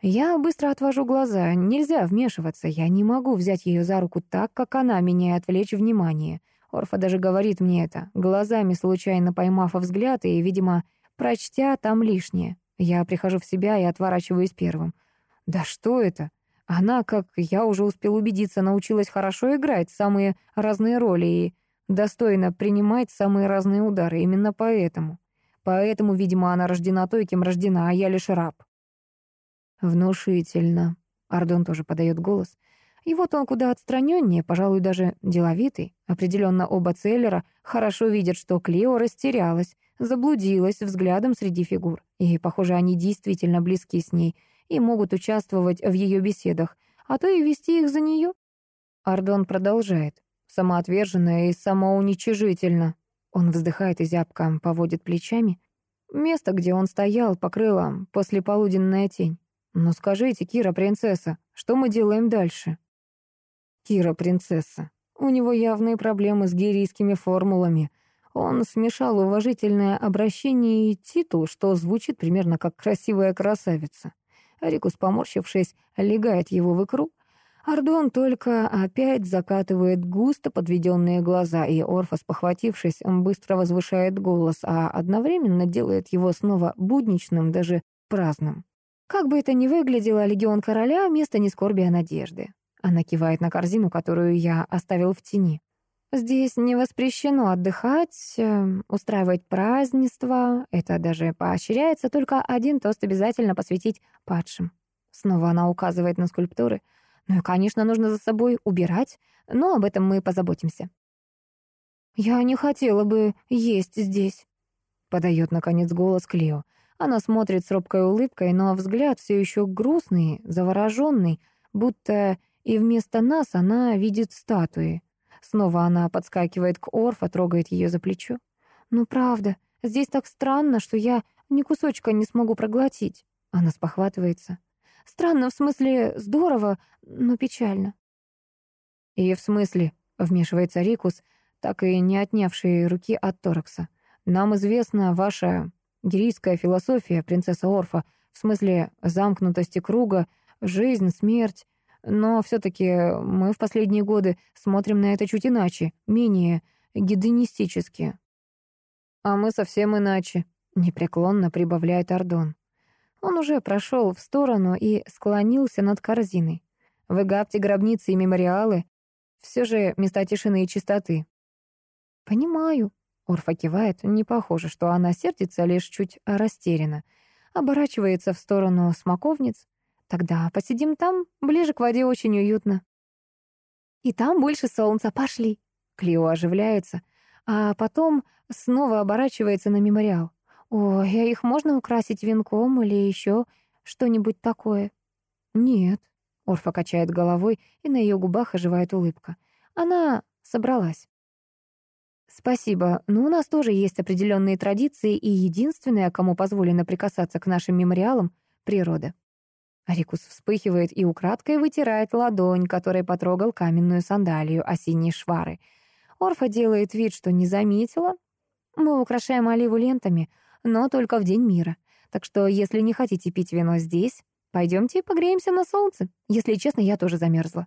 Я быстро отвожу глаза. Нельзя вмешиваться. Я не могу взять ее за руку так, как она меня и отвлечь внимание. Орфа даже говорит мне это, глазами случайно поймав взгляд и, видимо, прочтя там лишнее. Я прихожу в себя и отворачиваюсь первым. Да что это? Она, как я уже успел убедиться, научилась хорошо играть самые разные роли и достойно принимать самые разные удары. Именно поэтому. Поэтому, видимо, она рождена той, кем рождена, а я лишь раб. Внушительно. Ардон тоже подает голос. И вот он куда отстраненнее, пожалуй, даже деловитый. Определенно оба Целлера хорошо видят, что Клео растерялась, заблудилась взглядом среди фигур. И, похоже, они действительно близки с ней и могут участвовать в ее беседах, а то и вести их за нее. Ардон продолжает. Самоотверженно и самоуничижительно. Он вздыхает и зябко поводит плечами. Место, где он стоял, покрыла послеполуденная тень. «Ну скажите, Кира, принцесса, что мы делаем дальше?» «Кира, принцесса, у него явные проблемы с гирийскими формулами. Он смешал уважительное обращение и титул, что звучит примерно как «красивая красавица». Рикус, поморщившись, легает его в икру. Ардон только опять закатывает густо подведенные глаза, и Орфас, похватившись, быстро возвышает голос, а одновременно делает его снова будничным, даже праздным. Как бы это ни выглядело, легион короля — место не скорби, а надежды. Она кивает на корзину, которую я оставил в тени. Здесь не воспрещено отдыхать, эм, устраивать празднества. Это даже поощряется, только один тост обязательно посвятить падшим. Снова она указывает на скульптуры. Ну и, конечно, нужно за собой убирать, но об этом мы позаботимся. «Я не хотела бы есть здесь», — подает, наконец, голос Клео. Она смотрит с робкой улыбкой, но взгляд все еще грустный, завороженный, будто и вместо нас она видит статуи. Снова она подскакивает к Орфа, трогает ее за плечо. «Ну правда, здесь так странно, что я ни кусочка не смогу проглотить». Она спохватывается. «Странно, в смысле, здорово, но печально». «И в смысле», — вмешивается Рикус, так и не отнявший руки от Торакса. «Нам известна ваша Гирийская философия, принцесса Орфа, в смысле замкнутости круга, жизнь, смерть. Но все-таки мы в последние годы смотрим на это чуть иначе, менее гедонистически. А мы совсем иначе, непреклонно прибавляет Ардон. Он уже прошел в сторону и склонился над корзиной. В Эгапте гробницы и мемориалы все же места тишины и чистоты. «Понимаю», Орфа кивает, не похоже, что она сердится, лишь чуть растеряна. Оборачивается в сторону смоковниц. Тогда посидим там, ближе к воде очень уютно. И там больше солнца, пошли. Клио оживляется, а потом снова оборачивается на мемориал. О, я их можно украсить венком или еще что-нибудь такое? Нет. Орфа качает головой, и на ее губах оживает улыбка. Она собралась. Спасибо, но у нас тоже есть определенные традиции, и единственное, кому позволено прикасаться к нашим мемориалам — природа. Арикус вспыхивает и украдкой вытирает ладонь, которой потрогал каменную сандалию осенней швары. Орфа делает вид, что не заметила. Мы украшаем оливу лентами, но только в День мира. Так что, если не хотите пить вино здесь, пойдемте погреемся на солнце. Если честно, я тоже замерзла.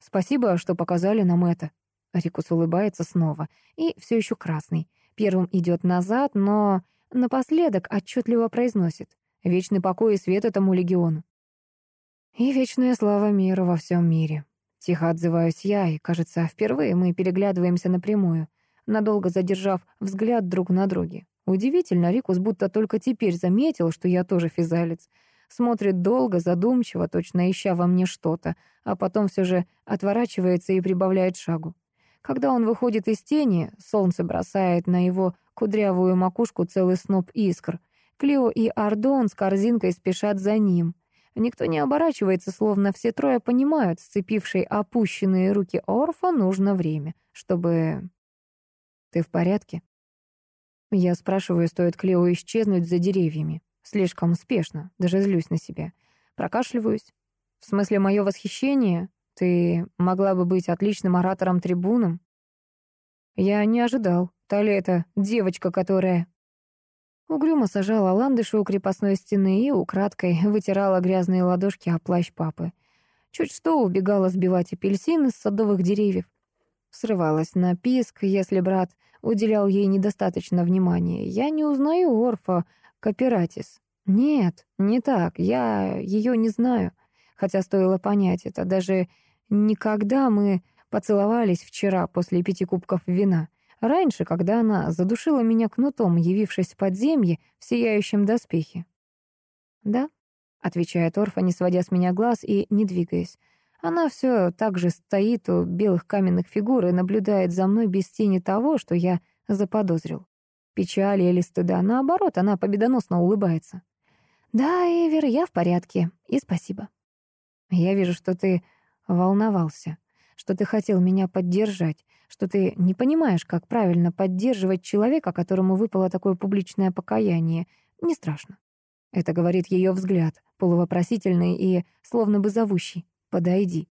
Спасибо, что показали нам это, Рикус улыбается снова. И все еще красный. Первым идет назад, но напоследок отчетливо произносит. Вечный покой и свет этому легиону. И вечная слава мира во всем мире. Тихо отзываюсь я, и, кажется, впервые мы переглядываемся напрямую, надолго задержав взгляд друг на друге. Удивительно, Рикус будто только теперь заметил, что я тоже физалец. Смотрит долго, задумчиво, точно ища во мне что-то, а потом все же отворачивается и прибавляет шагу. Когда он выходит из тени, солнце бросает на его кудрявую макушку целый сноп искр. Клео и Ардон с корзинкой спешат за ним. Никто не оборачивается, словно все трое понимают, сцепившей опущенные руки Орфа нужно время, чтобы... «Ты в порядке?» Я спрашиваю, стоит Клео исчезнуть за деревьями. Слишком спешно, даже злюсь на себя. Прокашливаюсь. В смысле, мое восхищение? Ты могла бы быть отличным оратором-трибуном? Я не ожидал. Та ли это девочка, которая... Угрюмо сажала ландыши у крепостной стены и украдкой вытирала грязные ладошки о плащ папы. Чуть что убегала сбивать апельсины с садовых деревьев. Срывалась на писк, если брат уделял ей недостаточно внимания. Я не узнаю Орфа Капиратис. Нет, не так, я ее не знаю. Хотя стоило понять это. Даже никогда мы поцеловались вчера после пяти кубков вина. Раньше, когда она задушила меня кнутом, явившись в подземье в сияющем доспехе. «Да», — отвечает Орфа, не сводя с меня глаз и не двигаясь. Она все так же стоит у белых каменных фигур и наблюдает за мной без тени того, что я заподозрил. Печали или стыда. Наоборот, она победоносно улыбается. «Да, Эвер, я в порядке. И спасибо». «Я вижу, что ты волновался, что ты хотел меня поддержать, что ты не понимаешь, как правильно поддерживать человека, которому выпало такое публичное покаяние. Не страшно. Это говорит ее взгляд, полувопросительный и словно бы зовущий. «Подойди».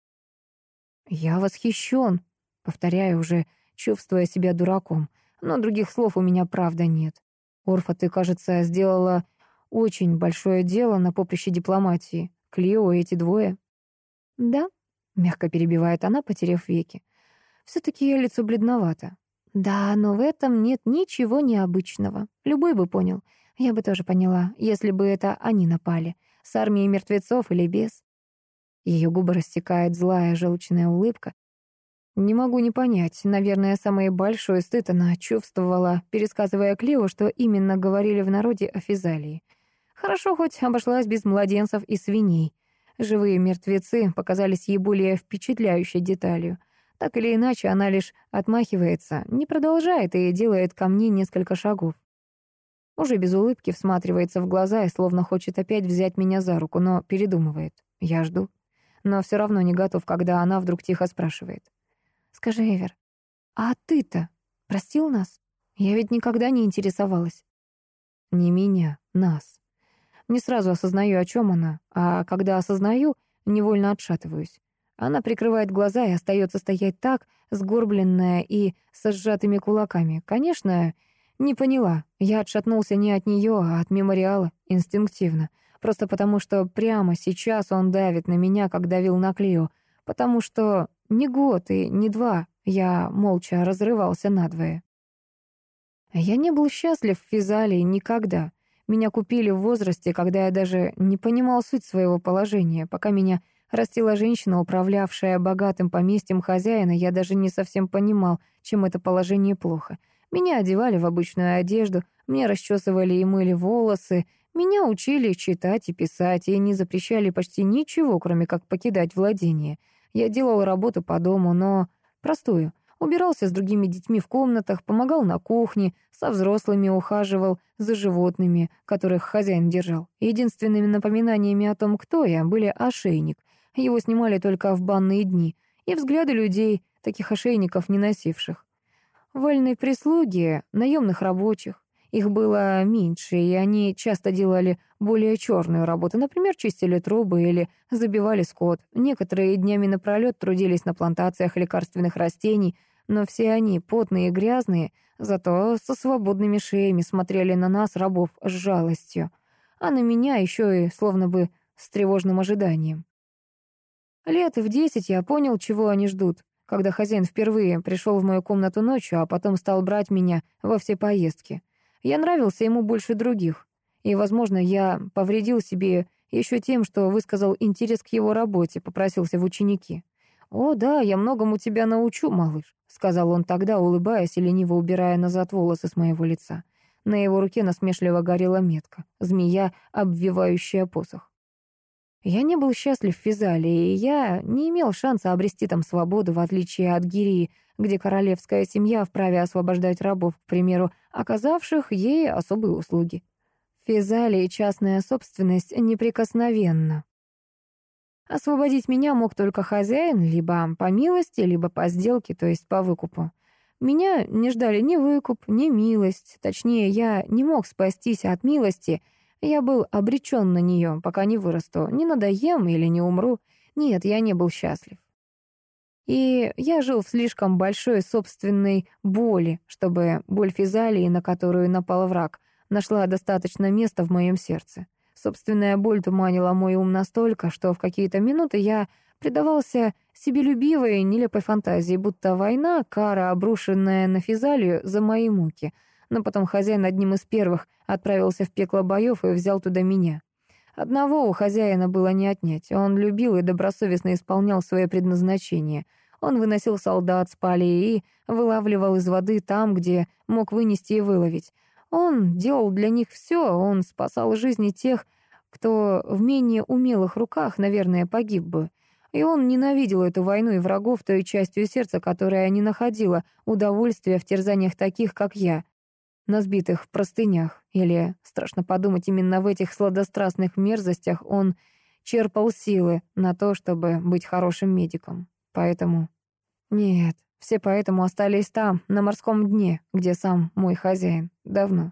«Я восхищен», — повторяю уже, чувствуя себя дураком, но других слов у меня правда нет. Орфа, ты, кажется, сделала очень большое дело на поприще дипломатии. Клио и эти двое. «Да», — мягко перебивает она, потеряв веки. все таки ее лицо бледновато. «Да, но в этом нет ничего необычного. Любой бы понял. Я бы тоже поняла, если бы это они напали. С армией мертвецов или без. Ее губы растекает злая желчная улыбка. Не могу не понять. Наверное, самый большой стыд она чувствовала, пересказывая Клео, что именно говорили в народе о физалии. Хорошо, хоть обошлась без младенцев и свиней. Живые мертвецы показались ей более впечатляющей деталью. Так или иначе, она лишь отмахивается, не продолжает и делает ко мне несколько шагов. Уже без улыбки всматривается в глаза и словно хочет опять взять меня за руку, но передумывает. Я жду но все равно не готов, когда она вдруг тихо спрашивает. «Скажи, Эвер, а ты-то простил нас? Я ведь никогда не интересовалась». «Не меня, нас». Не сразу осознаю, о чем она, а когда осознаю, невольно отшатываюсь. Она прикрывает глаза и остается стоять так, сгорбленная и со сжатыми кулаками. Конечно, не поняла. Я отшатнулся не от нее, а от мемориала, инстинктивно. Просто потому, что прямо сейчас он давит на меня, как давил на Клио. Потому что не год и не два я молча разрывался надвое. Я не был счастлив в Физалии никогда. Меня купили в возрасте, когда я даже не понимал суть своего положения. Пока меня растила женщина, управлявшая богатым поместьем хозяина, я даже не совсем понимал, чем это положение плохо. Меня одевали в обычную одежду, мне расчесывали и мыли волосы, меня учили читать и писать, и не запрещали почти ничего, кроме как покидать владение. Я делал работу по дому, но простую. Убирался с другими детьми в комнатах, помогал на кухне, со взрослыми ухаживал за животными, которых хозяин держал. Единственными напоминаниями о том, кто я, были ошейник. Его снимали только в банные дни. И взгляды людей, таких ошейников не носивших. Вольной прислуги, наемных рабочих. Их было меньше, и они часто делали более черную работу, например, чистили трубы или забивали скот. Некоторые днями напролет трудились на плантациях лекарственных растений, но все они, потные и грязные, зато со свободными шеями смотрели на нас, рабов, с жалостью, а на меня еще и словно бы с тревожным ожиданием. Лет в десять я понял, чего они ждут, когда хозяин впервые пришел в мою комнату ночью, а потом стал брать меня во все поездки. Я нравился ему больше других. И, возможно, я повредил себе еще тем, что высказал интерес к его работе, попросился в ученики. «О, да, я многому тебя научу, малыш», — сказал он тогда, улыбаясь и лениво убирая назад волосы с моего лица. На его руке насмешливо горела метка, змея, обвивающая посох. Я не был счастлив в Физале, и я не имел шанса обрести там свободу, в отличие от Гирии, где королевская семья вправе освобождать рабов, к примеру, оказавших ей особые услуги. В Физалии частная собственность неприкосновенна. Освободить меня мог только хозяин, либо по милости, либо по сделке, то есть по выкупу. Меня не ждали ни выкуп, ни милость. Точнее, я не мог спастись от милости. Я был обречен на нее, пока не вырасту, не надоем или не умру. Нет, я не был счастлив. И я жил в слишком большой собственной боли, чтобы боль физалии, на которую напал враг, нашла достаточно места в моем сердце. Собственная боль туманила мой ум настолько, что в какие-то минуты я предавался себелюбивой, нелепой фантазии, будто война — кара, обрушенная на физалию за мои муки. Но потом хозяин одним из первых отправился в пекло боев и взял туда меня. Одного у хозяина было не отнять. Он любил и добросовестно исполнял свое предназначение. Он выносил солдат с полей и вылавливал из воды там, где мог вынести и выловить. Он делал для них все, он спасал жизни тех, кто в менее умелых руках, наверное, погиб бы. И он ненавидел эту войну и врагов той частью сердца, которая не находила удовольствия в терзаниях таких, как я, на сбитых простынях. Или, страшно подумать, именно в этих сладострастных мерзостях он черпал силы на то, чтобы быть хорошим медиком. Поэтому... Нет, все поэтому остались там, на морском дне, где сам мой хозяин. Давно.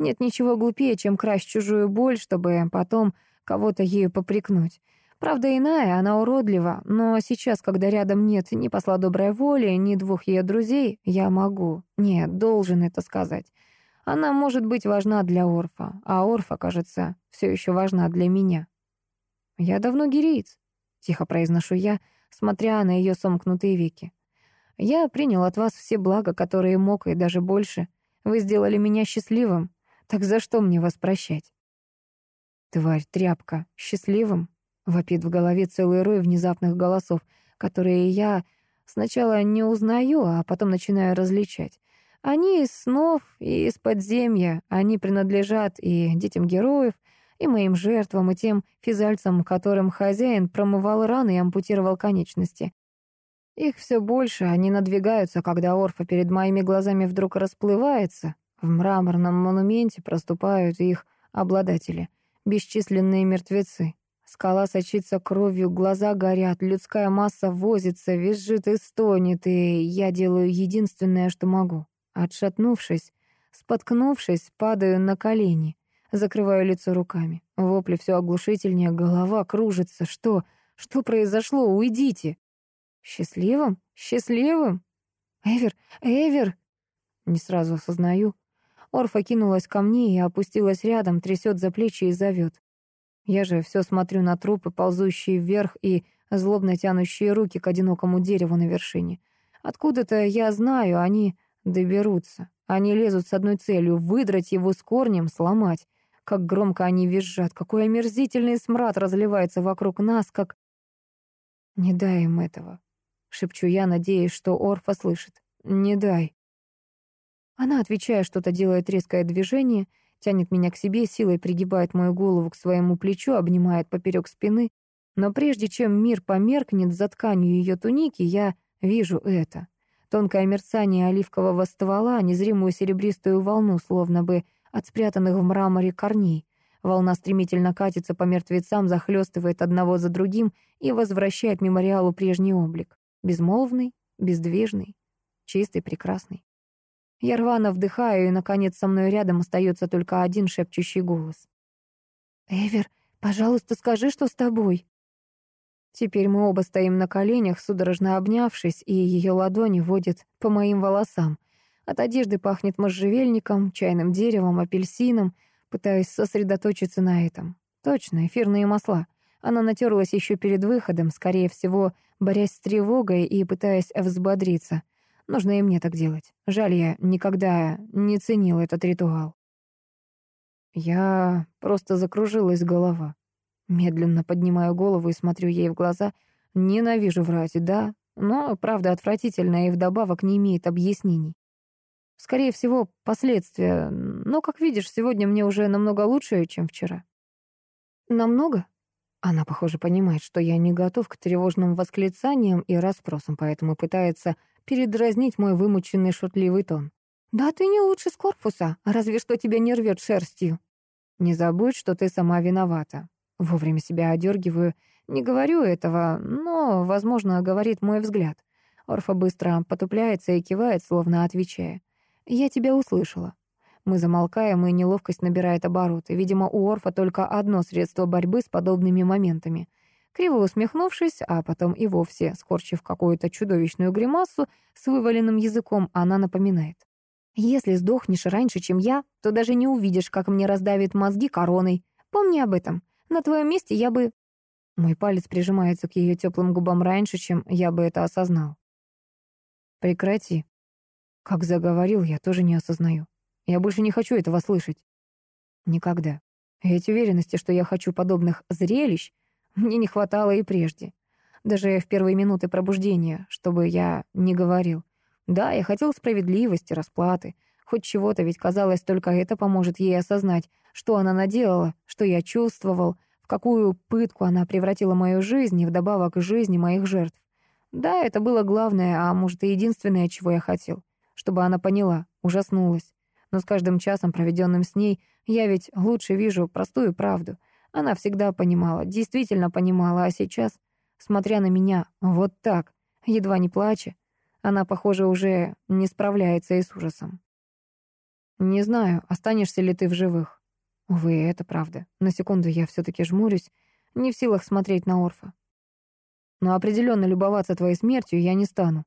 Нет ничего глупее, чем красть чужую боль, чтобы потом кого-то ею попрекнуть. Правда, иная, она уродлива, но сейчас, когда рядом нет ни посла доброй воли, ни двух ее друзей, я могу, нет, должен это сказать. Она может быть важна для Орфа, а Орфа, кажется, все еще важна для меня. «Я давно гириец», — тихо произношу я, смотря на ее сомкнутые веки. «Я принял от вас все блага, которые мог, и даже больше. Вы сделали меня счастливым. Так за что мне вас прощать?» «Тварь, тряпка, счастливым? Вопит в голове целый рой внезапных голосов, которые я сначала не узнаю, а потом начинаю различать. Они из снов и из подземья, они принадлежат и детям героев, и моим жертвам, и тем физальцам, которым хозяин промывал раны и ампутировал конечности. Их все больше, они надвигаются, когда Орфа перед моими глазами вдруг расплывается. В мраморном монументе проступают их обладатели, бесчисленные мертвецы. Скала сочится кровью, глаза горят, людская масса возится, визжит и стонет, и я делаю единственное, что могу. Отшатнувшись, споткнувшись, падаю на колени, закрываю лицо руками. Вопли все оглушительнее, голова кружится. Что? Что произошло? Уйдите! Счастливым? Счастливым? Эвер! Эвер! Не сразу осознаю. Орфа кинулась ко мне и опустилась рядом, трясет за плечи и зовет. Я же все смотрю на трупы, ползущие вверх и злобно тянущие руки к одинокому дереву на вершине. Откуда-то я знаю, они доберутся. Они лезут с одной целью — выдрать его с корнем, сломать. Как громко они визжат, какой омерзительный смрад разливается вокруг нас, как... «Не дай им этого», — шепчу я, надеясь, что Орфа слышит. «Не дай». Она, отвечая, что-то делает резкое движение — тянет меня к себе, силой пригибает мою голову к своему плечу, обнимает поперек спины. Но прежде чем мир померкнет за тканью ее туники, я вижу это. Тонкое мерцание оливкового ствола, незримую серебристую волну, словно бы от спрятанных в мраморе корней. Волна стремительно катится по мертвецам, захлестывает одного за другим и возвращает мемориалу прежний облик. Безмолвный, бездвижный, чистый, прекрасный. Я рвано вдыхаю, и, наконец, со мной рядом остается только один шепчущий голос. «Эвер, пожалуйста, скажи, что с тобой». Теперь мы оба стоим на коленях, судорожно обнявшись, и ее ладони водят по моим волосам. От одежды пахнет можжевельником, чайным деревом, апельсином, пытаясь сосредоточиться на этом. Точно, эфирные масла. Она натерлась еще перед выходом, скорее всего, борясь с тревогой и пытаясь взбодриться. Нужно и мне так делать. Жаль, я никогда не ценил этот ритуал. Я просто закружилась голова. Медленно поднимаю голову и смотрю ей в глаза. Ненавижу врать, да, но правда отвратительная и вдобавок не имеет объяснений. Скорее всего, последствия. Но, как видишь, сегодня мне уже намного лучше, чем вчера. Намного? Она, похоже, понимает, что я не готов к тревожным восклицаниям и расспросам, поэтому пытается передразнить мой вымученный шутливый тон. «Да ты не лучше Скорпуса, разве что тебя не рвет шерстью». «Не забудь, что ты сама виновата». Вовремя себя одергиваю. Не говорю этого, но, возможно, говорит мой взгляд. Орфа быстро потупляется и кивает, словно отвечая. «Я тебя услышала». Мы замолкаем, и неловкость набирает обороты. Видимо, у Орфа только одно средство борьбы с подобными моментами. Криво усмехнувшись, а потом и вовсе скорчив какую-то чудовищную гримасу с вываленным языком, она напоминает. «Если сдохнешь раньше, чем я, то даже не увидишь, как мне раздавит мозги короной. Помни об этом. На твоем месте я бы...» Мой палец прижимается к ее теплым губам раньше, чем я бы это осознал. «Прекрати». Как заговорил, я тоже не осознаю. Я больше не хочу этого слышать. Никогда. Эти уверенности, что я хочу подобных зрелищ, мне не хватало и прежде. Даже в первые минуты пробуждения, чтобы я не говорил. Да, я хотел справедливости, расплаты. Хоть чего-то, ведь казалось, только это поможет ей осознать, что она наделала, что я чувствовал, в какую пытку она превратила мою жизнь и вдобавок жизни моих жертв. Да, это было главное, а может и единственное, чего я хотел. Чтобы она поняла, ужаснулась. Но с каждым часом, проведенным с ней, я ведь лучше вижу простую правду. Она всегда понимала, действительно понимала, а сейчас, смотря на меня вот так, едва не плача, она, похоже, уже не справляется и с ужасом. Не знаю, останешься ли ты в живых. Увы, это правда. На секунду я все таки жмурюсь, не в силах смотреть на Орфа. Но определенно любоваться твоей смертью я не стану.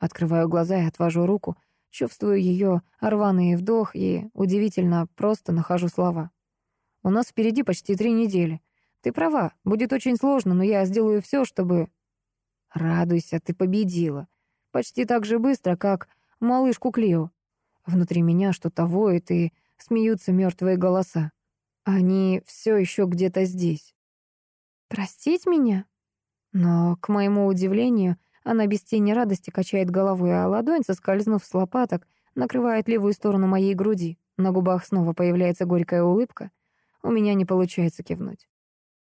Открываю глаза и отвожу руку, чувствую ее рваный вдох и, удивительно, просто нахожу слова. У нас впереди почти три недели. Ты права, будет очень сложно, но я сделаю все, чтобы... Радуйся, ты победила. Почти так же быстро, как малышку Клео. Внутри меня что-то воет и смеются мертвые голоса. Они все еще где-то здесь. Простить меня? Но, к моему удивлению, она без тени радости качает головой, а ладонь, соскользнув с лопаток, накрывает левую сторону моей груди. На губах снова появляется горькая улыбка. У меня не получается кивнуть.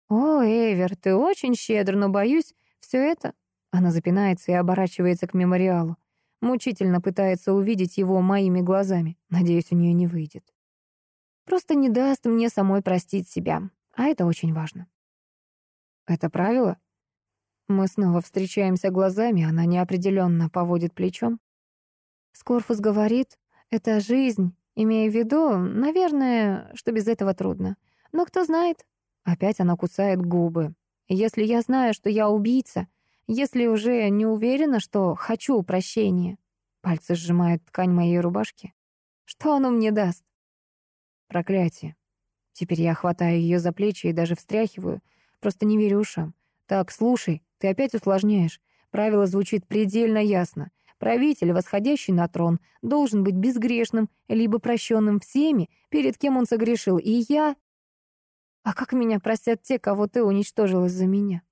«О, Эвер, ты очень щедр, но, боюсь, все это...» Она запинается и оборачивается к мемориалу. Мучительно пытается увидеть его моими глазами. Надеюсь, у нее не выйдет. Просто не даст мне самой простить себя. А это очень важно. Это правило? Мы снова встречаемся глазами, она неопределенно поводит плечом. Скорфус говорит, это жизнь, имея в виду, наверное, что без этого трудно. Но кто знает? Опять она кусает губы. Если я знаю, что я убийца, если уже не уверена, что хочу прощения, пальцы сжимают ткань моей рубашки, что оно мне даст? Проклятие. Теперь я хватаю ее за плечи и даже встряхиваю, просто не верю ушам. Так, слушай, ты опять усложняешь. Правило звучит предельно ясно. Правитель, восходящий на трон, должен быть безгрешным, либо прощенным всеми, перед кем он согрешил. И я... А как меня простят те, кого ты уничтожил из-за меня?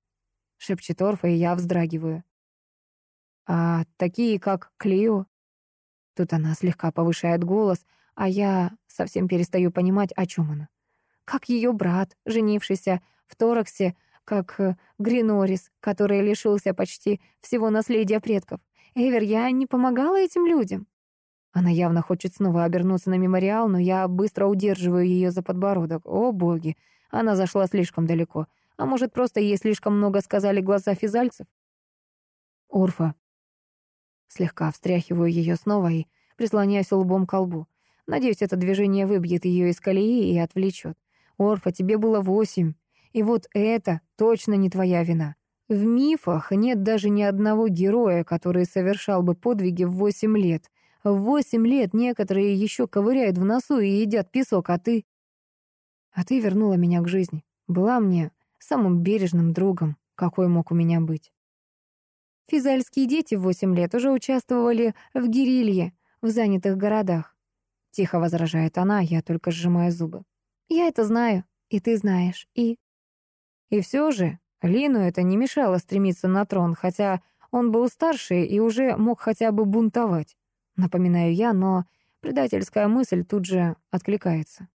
Шепчет Орфа, и я вздрагиваю. А такие, как Клио? Тут она слегка повышает голос, а я совсем перестаю понимать, о чем она. Как ее брат, женившийся в Тораксе, как э, Гринорис, который лишился почти всего наследия предков. Эвер, я не помогала этим людям. Она явно хочет снова обернуться на мемориал, но я быстро удерживаю ее за подбородок. О, боги, она зашла слишком далеко. А может, просто ей слишком много сказали глаза физальцев? Орфа. Слегка встряхиваю ее снова и прислоняюсь лбом к лбу. Надеюсь, это движение выбьет ее из колеи и отвлечет. Орфа, тебе было восемь. И вот это точно не твоя вина. В мифах нет даже ни одного героя, который совершал бы подвиги в восемь лет. В восемь лет некоторые еще ковыряют в носу и едят песок, а ты... А ты вернула меня к жизни. Была мне самым бережным другом, какой мог у меня быть. Физальские дети в восемь лет уже участвовали в гирилье в занятых городах. Тихо возражает она, я только сжимаю зубы. Я это знаю, и ты знаешь, и... И все же Лину это не мешало стремиться на трон, хотя он был старше и уже мог хотя бы бунтовать. Напоминаю я, но предательская мысль тут же откликается.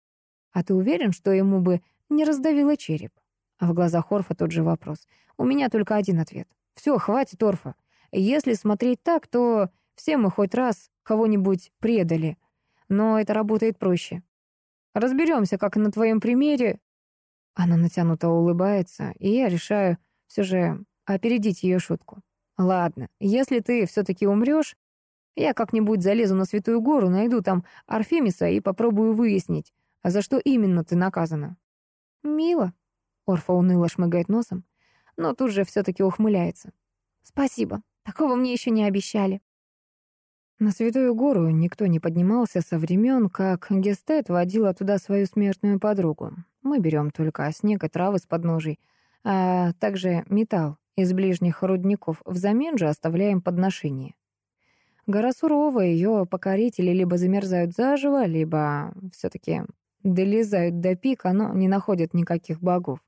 А ты уверен, что ему бы не раздавило череп? А в глазах Орфа тот же вопрос. У меня только один ответ. Все, хватит, Орфа. Если смотреть так, то все мы хоть раз кого-нибудь предали. Но это работает проще. Разберемся, как на твоем примере, она натянуто улыбается, и я решаю все же опередить ее шутку. Ладно, если ты все-таки умрешь, я как-нибудь залезу на Святую Гору, найду там Арфемиса и попробую выяснить, а за что именно ты наказана. Мило. Орфа уныло шмыгает носом, но тут же все-таки ухмыляется. Спасибо, такого мне еще не обещали. На Святую Гору никто не поднимался со времен, как Гестет водила туда свою смертную подругу. Мы берем только снег и травы с подножий, а также металл из ближних рудников, взамен же оставляем подношение. Гора суровая, ее покорители либо замерзают заживо, либо все таки долезают до пика, но не находят никаких богов.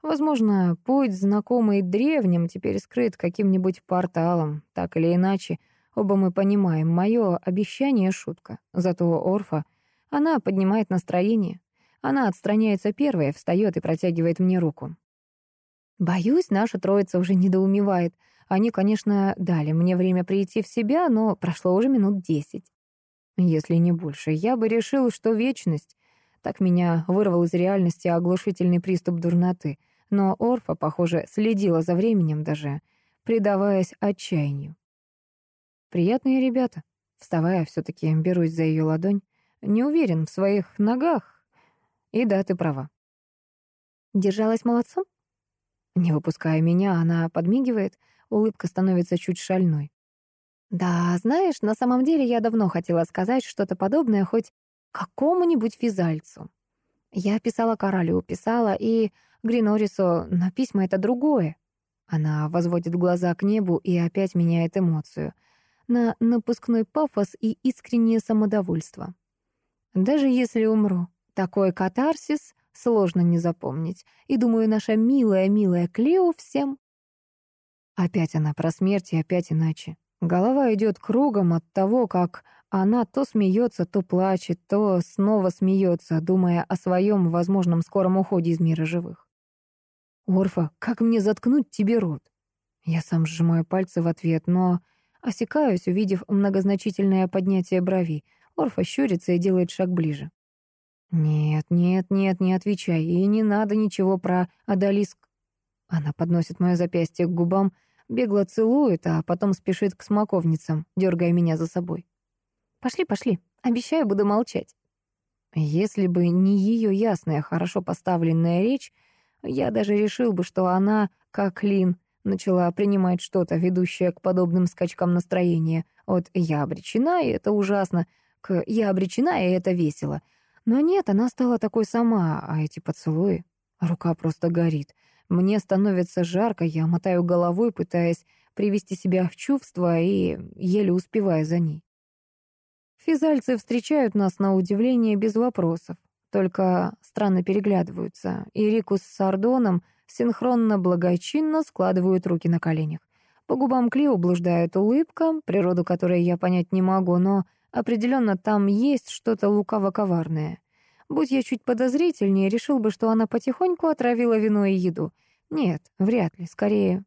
Возможно, путь, знакомый древним, теперь скрыт каким-нибудь порталом. Так или иначе, оба мы понимаем, мое обещание — шутка. Зато Орфа, она поднимает настроение. Она отстраняется первая, встает и протягивает мне руку. Боюсь, наша троица уже недоумевает. Они, конечно, дали мне время прийти в себя, но прошло уже минут десять. Если не больше, я бы решил, что вечность. Так меня вырвал из реальности оглушительный приступ дурноты. Но Орфа, похоже, следила за временем даже, предаваясь отчаянию. Приятные ребята. Вставая, все таки берусь за ее ладонь. Не уверен в своих ногах. И да, ты права. Держалась молодцом? Не выпуская меня, она подмигивает, улыбка становится чуть шальной. Да, знаешь, на самом деле я давно хотела сказать что-то подобное хоть какому-нибудь физальцу. Я писала королю, писала и Гринорису, но письма — это другое. Она возводит глаза к небу и опять меняет эмоцию. На напускной пафос и искреннее самодовольство. Даже если умру, такой катарсис сложно не запомнить. И думаю, наша милая-милая Клео всем... Опять она про смерть и опять иначе. Голова идет кругом от того, как она то смеется, то плачет, то снова смеется, думая о своем возможном скором уходе из мира живых. «Орфа, как мне заткнуть тебе рот?» Я сам сжимаю пальцы в ответ, но осекаюсь, увидев многозначительное поднятие бровей. Орфа щурится и делает шаг ближе. «Нет, нет, нет, не отвечай, и не надо ничего про Адалиск». Она подносит мое запястье к губам, бегло целует, а потом спешит к смоковницам, дергая меня за собой. «Пошли, пошли, обещаю, буду молчать». Если бы не ее ясная, хорошо поставленная речь, я даже решил бы, что она, как Лин, начала принимать что-то, ведущее к подобным скачкам настроения. От «я обречена, и это ужасно», к «я обречена, и это весело», но нет, она стала такой сама, а эти поцелуи... Рука просто горит. Мне становится жарко, я мотаю головой, пытаясь привести себя в чувство и еле успевая за ней. Физальцы встречают нас на удивление без вопросов, только странно переглядываются, и Рикус с Сардоном синхронно благочинно складывают руки на коленях. По губам Клео блуждает улыбка, природу которой я понять не могу, но Определенно там есть что-то лукаво-коварное. Будь я чуть подозрительнее, решил бы, что она потихоньку отравила вино и еду. Нет, вряд ли, скорее.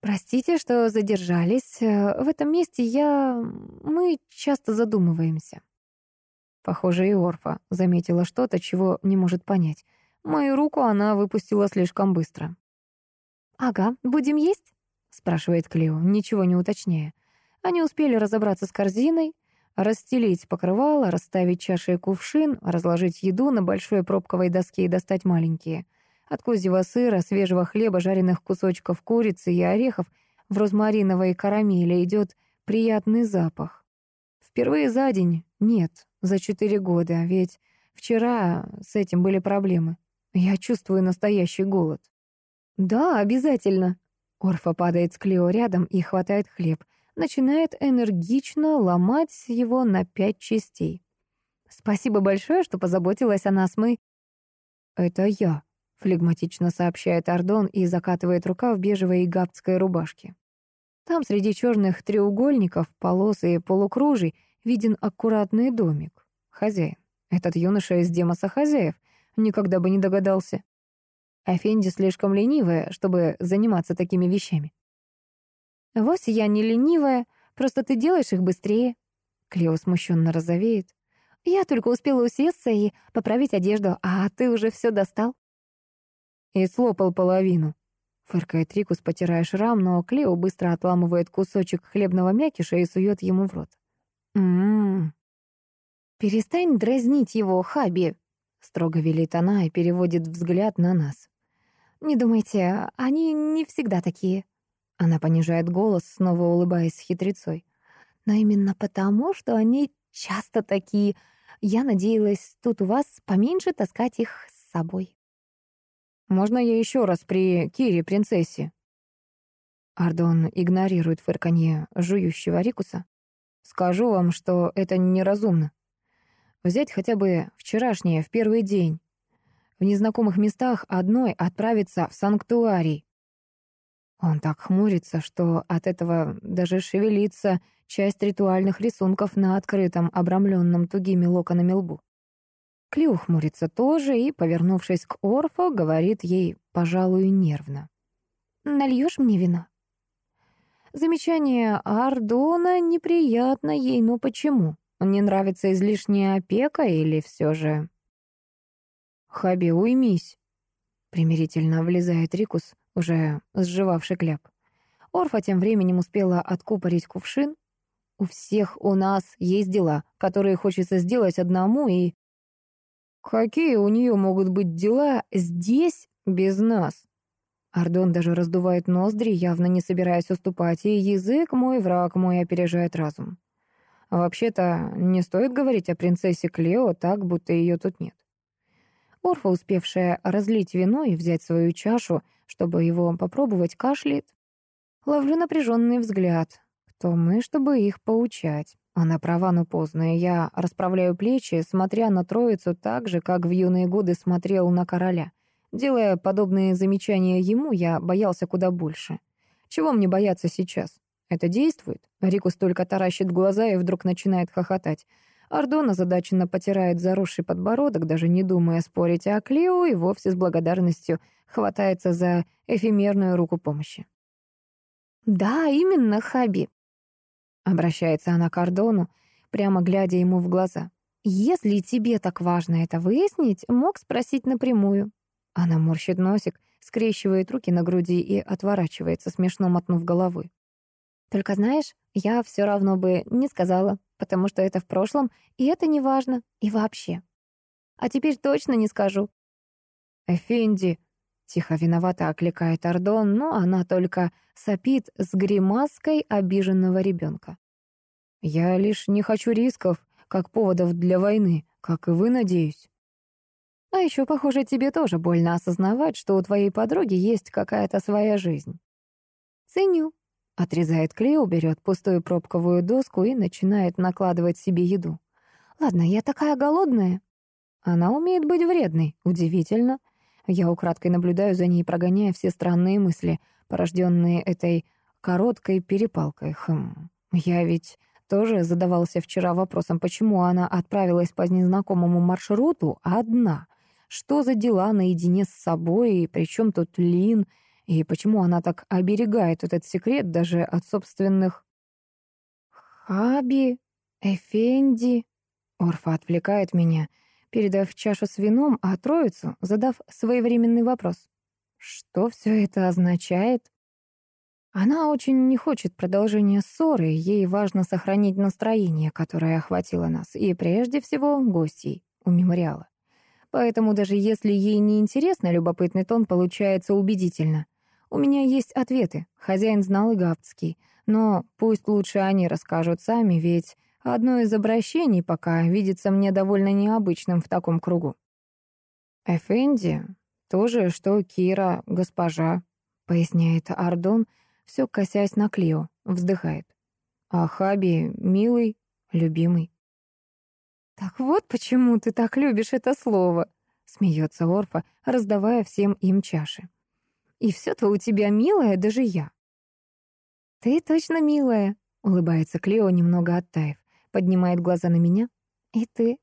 Простите, что задержались. В этом месте я... Мы часто задумываемся. Похоже, и Орфа заметила что-то, чего не может понять. Мою руку она выпустила слишком быстро. «Ага, будем есть?» — спрашивает Клео, ничего не уточняя. Они успели разобраться с корзиной, Расстелить покрывало, расставить чаши и кувшин, разложить еду на большой пробковой доске и достать маленькие. От козьего сыра, свежего хлеба, жареных кусочков курицы и орехов в розмариновой карамели идет приятный запах. Впервые за день? Нет, за четыре года, ведь вчера с этим были проблемы. Я чувствую настоящий голод. «Да, обязательно». Орфа падает с Клео рядом и хватает хлеб — начинает энергично ломать его на пять частей. «Спасибо большое, что позаботилась о нас, мы...» «Это я», — флегматично сообщает Ардон и закатывает рука в бежевой гаптской рубашке. Там среди черных треугольников, полос и полукружий виден аккуратный домик. Хозяин. Этот юноша из Демоса хозяев. Никогда бы не догадался. Афенди слишком ленивая, чтобы заниматься такими вещами. «Вовсе я не ленивая, просто ты делаешь их быстрее». Клео смущенно розовеет. «Я только успела усесться и поправить одежду, а ты уже все достал». И слопал половину. Фыркает Рикус, потирая шрам, но Клео быстро отламывает кусочек хлебного мякиша и сует ему в рот. «М-м-м». «Перестань дразнить его, Хаби», — строго велит она и переводит взгляд на нас. «Не думайте, они не всегда такие». Она понижает голос, снова улыбаясь хитрецой. «Но именно потому, что они часто такие. Я надеялась тут у вас поменьше таскать их с собой». «Можно я еще раз при Кире, принцессе?» Ардон игнорирует фырканье жующего Рикуса. «Скажу вам, что это неразумно. Взять хотя бы вчерашнее, в первый день. В незнакомых местах одной отправиться в санктуарий. Он так хмурится, что от этого даже шевелится часть ритуальных рисунков на открытом, обрамленном тугими локонами лбу. Клио хмурится тоже и, повернувшись к Орфу, говорит ей, пожалуй, нервно. «Нальешь мне вина?» Замечание Ардона неприятно ей, но почему? Не нравится излишняя опека или все же... «Хаби, уймись!» Примирительно влезает Рикус, уже сживавший кляп. Орфа тем временем успела откупорить кувшин. «У всех у нас есть дела, которые хочется сделать одному, и Какие у нее могут быть дела здесь без нас? Ардон даже раздувает ноздри, явно не собираясь уступать, и язык мой, враг мой, опережает разум. Вообще-то, не стоит говорить о принцессе Клео так, будто ее тут нет. Орфа, успевшая разлить вино и взять свою чашу, чтобы его попробовать, кашляет. Ловлю напряженный взгляд. Кто мы, чтобы их поучать? Она права, но поздно, я расправляю плечи, смотря на троицу так же, как в юные годы смотрел на короля. Делая подобные замечания ему, я боялся куда больше. Чего мне бояться сейчас? Это действует? Рикус только таращит глаза и вдруг начинает хохотать. Ардон озадаченно потирает заросший подбородок, даже не думая спорить, а Клео и вовсе с благодарностью хватается за эфемерную руку помощи. «Да, именно, Хаби. Обращается она к Ардону, прямо глядя ему в глаза. «Если тебе так важно это выяснить, мог спросить напрямую». Она морщит носик, скрещивает руки на груди и отворачивается, смешно мотнув головой. «Только знаешь, я все равно бы не сказала, потому что это в прошлом, и это не важно, и вообще. А теперь точно не скажу». «Эфенди», — тихо виновато окликает Ардон, но она только сопит с гримаской обиженного ребенка. «Я лишь не хочу рисков, как поводов для войны, как и вы, надеюсь». А еще, похоже, тебе тоже больно осознавать, что у твоей подруги есть какая-то своя жизнь. «Ценю», — отрезает Клео, берет пустую пробковую доску и начинает накладывать себе еду. «Ладно, я такая голодная». Она умеет быть вредной, удивительно. Я украдкой наблюдаю за ней, прогоняя все странные мысли, порожденные этой короткой перепалкой. Хм, я ведь тоже задавался вчера вопросом, почему она отправилась по незнакомому маршруту одна. Что за дела наедине с собой, и при чем тут Лин, и почему она так оберегает этот секрет даже от собственных... «Хаби, Эфенди...» Орфа отвлекает меня, передав чашу с вином, а троицу, задав своевременный вопрос. Что все это означает? Она очень не хочет продолжения ссоры, ей важно сохранить настроение, которое охватило нас, и прежде всего гостей у мемориала. Поэтому даже если ей не интересно, любопытный тон получается убедительно. У меня есть ответы, хозяин знал и Гаптский, но пусть лучше они расскажут сами, ведь одно из обращений пока видится мне довольно необычным в таком кругу. Эфенди «То же, что Кира, госпожа», — поясняет Ардон, все косясь на Клио, вздыхает. «А Хаби милый, любимый». «Так вот почему ты так любишь это слово», — смеется Орфа, раздавая всем им чаши. «И все-то у тебя милое, даже я». «Ты точно милая», — улыбается Клео, немного оттаив, поднимает глаза на меня. «И ты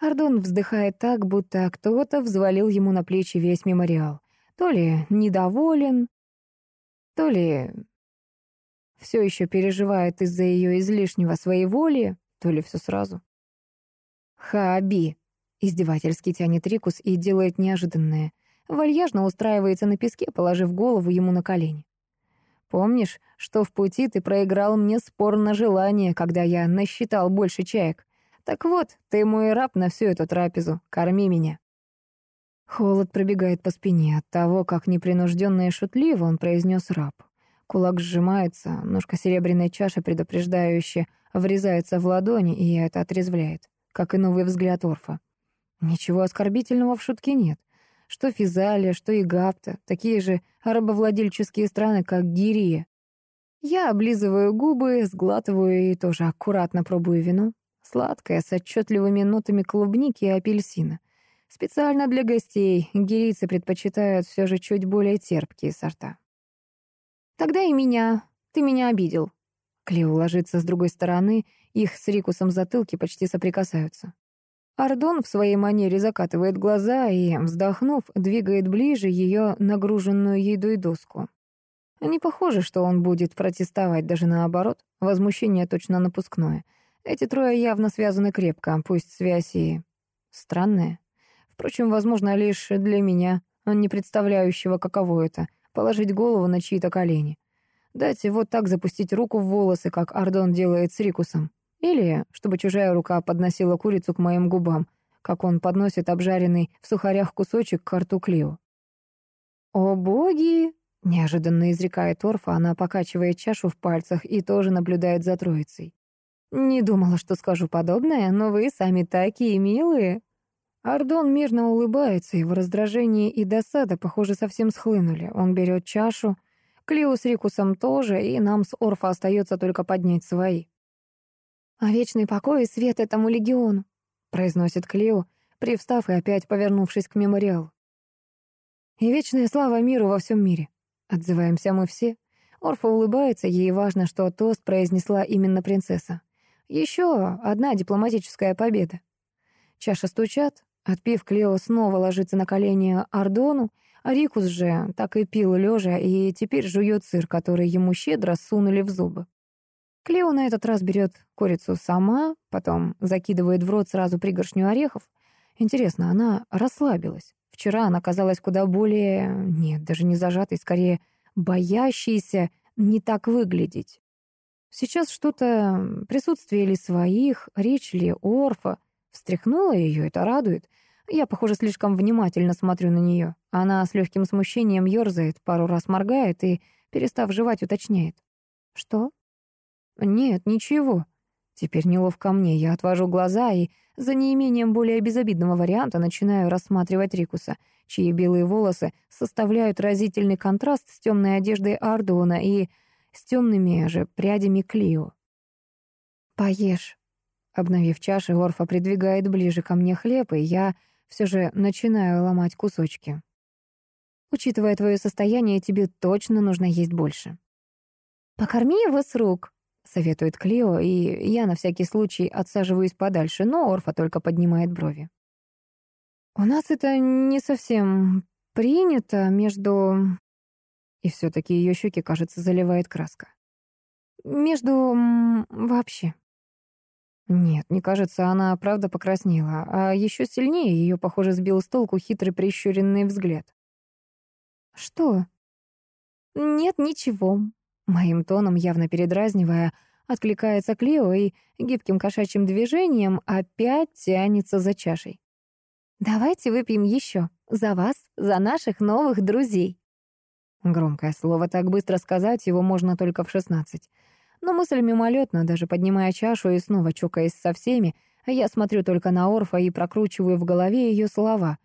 Ардон вздыхает так, будто кто-то взвалил ему на плечи весь мемориал. То ли недоволен, то ли все еще переживает из-за ее излишнего своеволия, то ли все сразу. «Хаби!» — издевательски тянет Рикус и делает неожиданное. Вальяжно устраивается на песке, положив голову ему на колени. «Помнишь, что в пути ты проиграл мне спор на желание, когда я насчитал больше чаек? Так вот, ты мой раб на всю эту трапезу. Корми меня». Холод пробегает по спине от того, как непринужденно и шутливо он произнес раб. Кулак сжимается, ножка серебряной чаши предупреждающе врезается в ладони, и это отрезвляет, как и новый взгляд Орфа. Ничего оскорбительного в шутке нет. Что Физалия, что Игапта, такие же рабовладельческие страны, как Гирия. Я облизываю губы, сглатываю и тоже аккуратно пробую вино. Сладкое, с отчетливыми нотами клубники и апельсина. Специально для гостей гирийцы предпочитают все же чуть более терпкие сорта. «Тогда и меня. Ты меня обидел». Клео ложится с другой стороны, их с Рикусом затылки почти соприкасаются. Ардон в своей манере закатывает глаза и, вздохнув, двигает ближе ее нагруженную едой доску. Не похоже, что он будет протестовать, даже наоборот. Возмущение точно напускное. Эти трое явно связаны крепко, пусть связь и... странная. Впрочем, возможно, лишь для меня, не представляющего, каково это — положить голову на чьи-то колени. Дать вот так запустить руку в волосы, как Ардон делает с Рикусом. Или чтобы чужая рука подносила курицу к моим губам, как он подносит обжаренный в сухарях кусочек к рту Клио. «О боги!» — неожиданно изрекает Орфа, она покачивает чашу в пальцах и тоже наблюдает за троицей. «Не думала, что скажу подобное, но вы сами такие милые!» Ардон мирно улыбается, его раздражение и досада, похоже, совсем схлынули. Он берет чашу, Клио с Рикусом тоже, и нам с Орфа остается только поднять свои. «А вечный покой и свет этому легиону», — произносит Клео, привстав и опять повернувшись к мемориалу. «И вечная слава миру во всем мире», — отзываемся мы все. Орфа улыбается, ей важно, что тост произнесла именно принцесса. Еще одна дипломатическая победа. Чаша стучат, отпив, Клео снова ложится на колени Ардону, а Рикус же так и пил лежа и теперь жует сыр, который ему щедро сунули в зубы. Клео на этот раз берет курицу сама, потом закидывает в рот сразу пригоршню орехов. Интересно, она расслабилась. Вчера она казалась куда более... Нет, даже не зажатой, скорее боящейся не так выглядеть. Сейчас что-то, присутствие ли своих, речь ли Орфа, встряхнула ее, это радует. Я, похоже, слишком внимательно смотрю на нее. Она с легким смущением ерзает, пару раз моргает и, перестав жевать, уточняет. «Что?» «Нет, ничего». Теперь неловко мне, я отвожу глаза и за неимением более безобидного варианта начинаю рассматривать Рикуса, чьи белые волосы составляют разительный контраст с темной одеждой Ардуона и с темными же прядями Клио. «Поешь». Обновив чаши, Орфа придвигает ближе ко мне хлеб, и я все же начинаю ломать кусочки. Учитывая твое состояние, тебе точно нужно есть больше. «Покорми его с рук», — советует Клео, и я на всякий случай отсаживаюсь подальше, но Орфа только поднимает брови. «У нас это не совсем принято между...» И все таки ее щеки, кажется, заливает краска. «Между... вообще...» Нет, не кажется, она правда покраснела, а еще сильнее ее, похоже, сбил с толку хитрый прищуренный взгляд. «Что?» «Нет, ничего», Моим тоном, явно передразнивая, откликается Клео и гибким кошачьим движением опять тянется за чашей. «Давайте выпьем еще. За вас, за наших новых друзей». Громкое слово, так быстро сказать его можно только в шестнадцать. Но мысль мимолетна, даже поднимая чашу и снова чокаясь со всеми, я смотрю только на Орфа и прокручиваю в голове ее слова.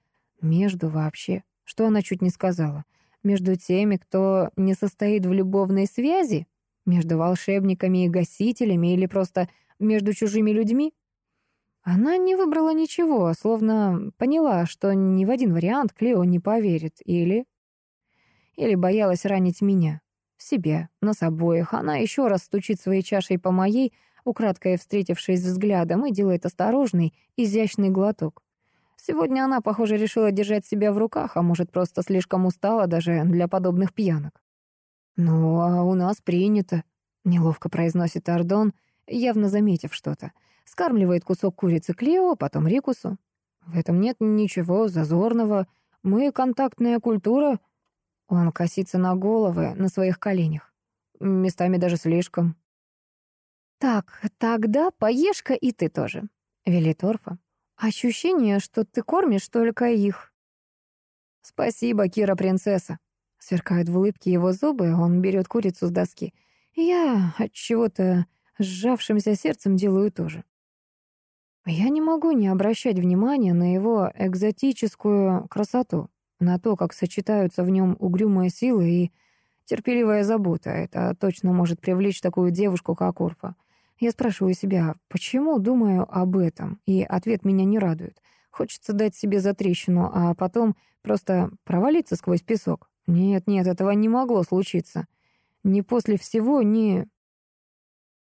Между вообще. Что она чуть не сказала? Между теми, кто не состоит в любовной связи, между волшебниками и гасителями или просто между чужими людьми? Она не выбрала ничего, словно поняла, что ни в один вариант Клео не поверит. Или... Или боялась ранить меня. Себе, нас обоих. Она еще раз стучит своей чашей по моей, украдкой встретившись взглядом, и делает осторожный, изящный глоток. Сегодня она, похоже, решила держать себя в руках, а может, просто слишком устала даже для подобных пьянок. «Ну, а у нас принято», — неловко произносит Ардон, явно заметив что-то. Скармливает кусок курицы Клео, потом Рикусу. В этом нет ничего зазорного. Мы контактная культура. Он косится на головы на своих коленях. Местами даже слишком. «Так, тогда поешь-ка и ты тоже», — велит Орфа. «Ощущение, что ты кормишь только их». «Спасибо, Кира-принцесса», — сверкают в улыбке его зубы, он берет курицу с доски. Я от чего-то сжавшимся сердцем делаю то же. Я не могу не обращать внимания на его экзотическую красоту, на то, как сочетаются в нем угрюмая сила и терпеливая забота. Это точно может привлечь такую девушку, как Орфа. Я спрашиваю себя, почему думаю об этом, и ответ меня не радует. Хочется дать себе затрещину, а потом просто провалиться сквозь песок. Нет, нет, этого не могло случиться. Ни после всего, ни...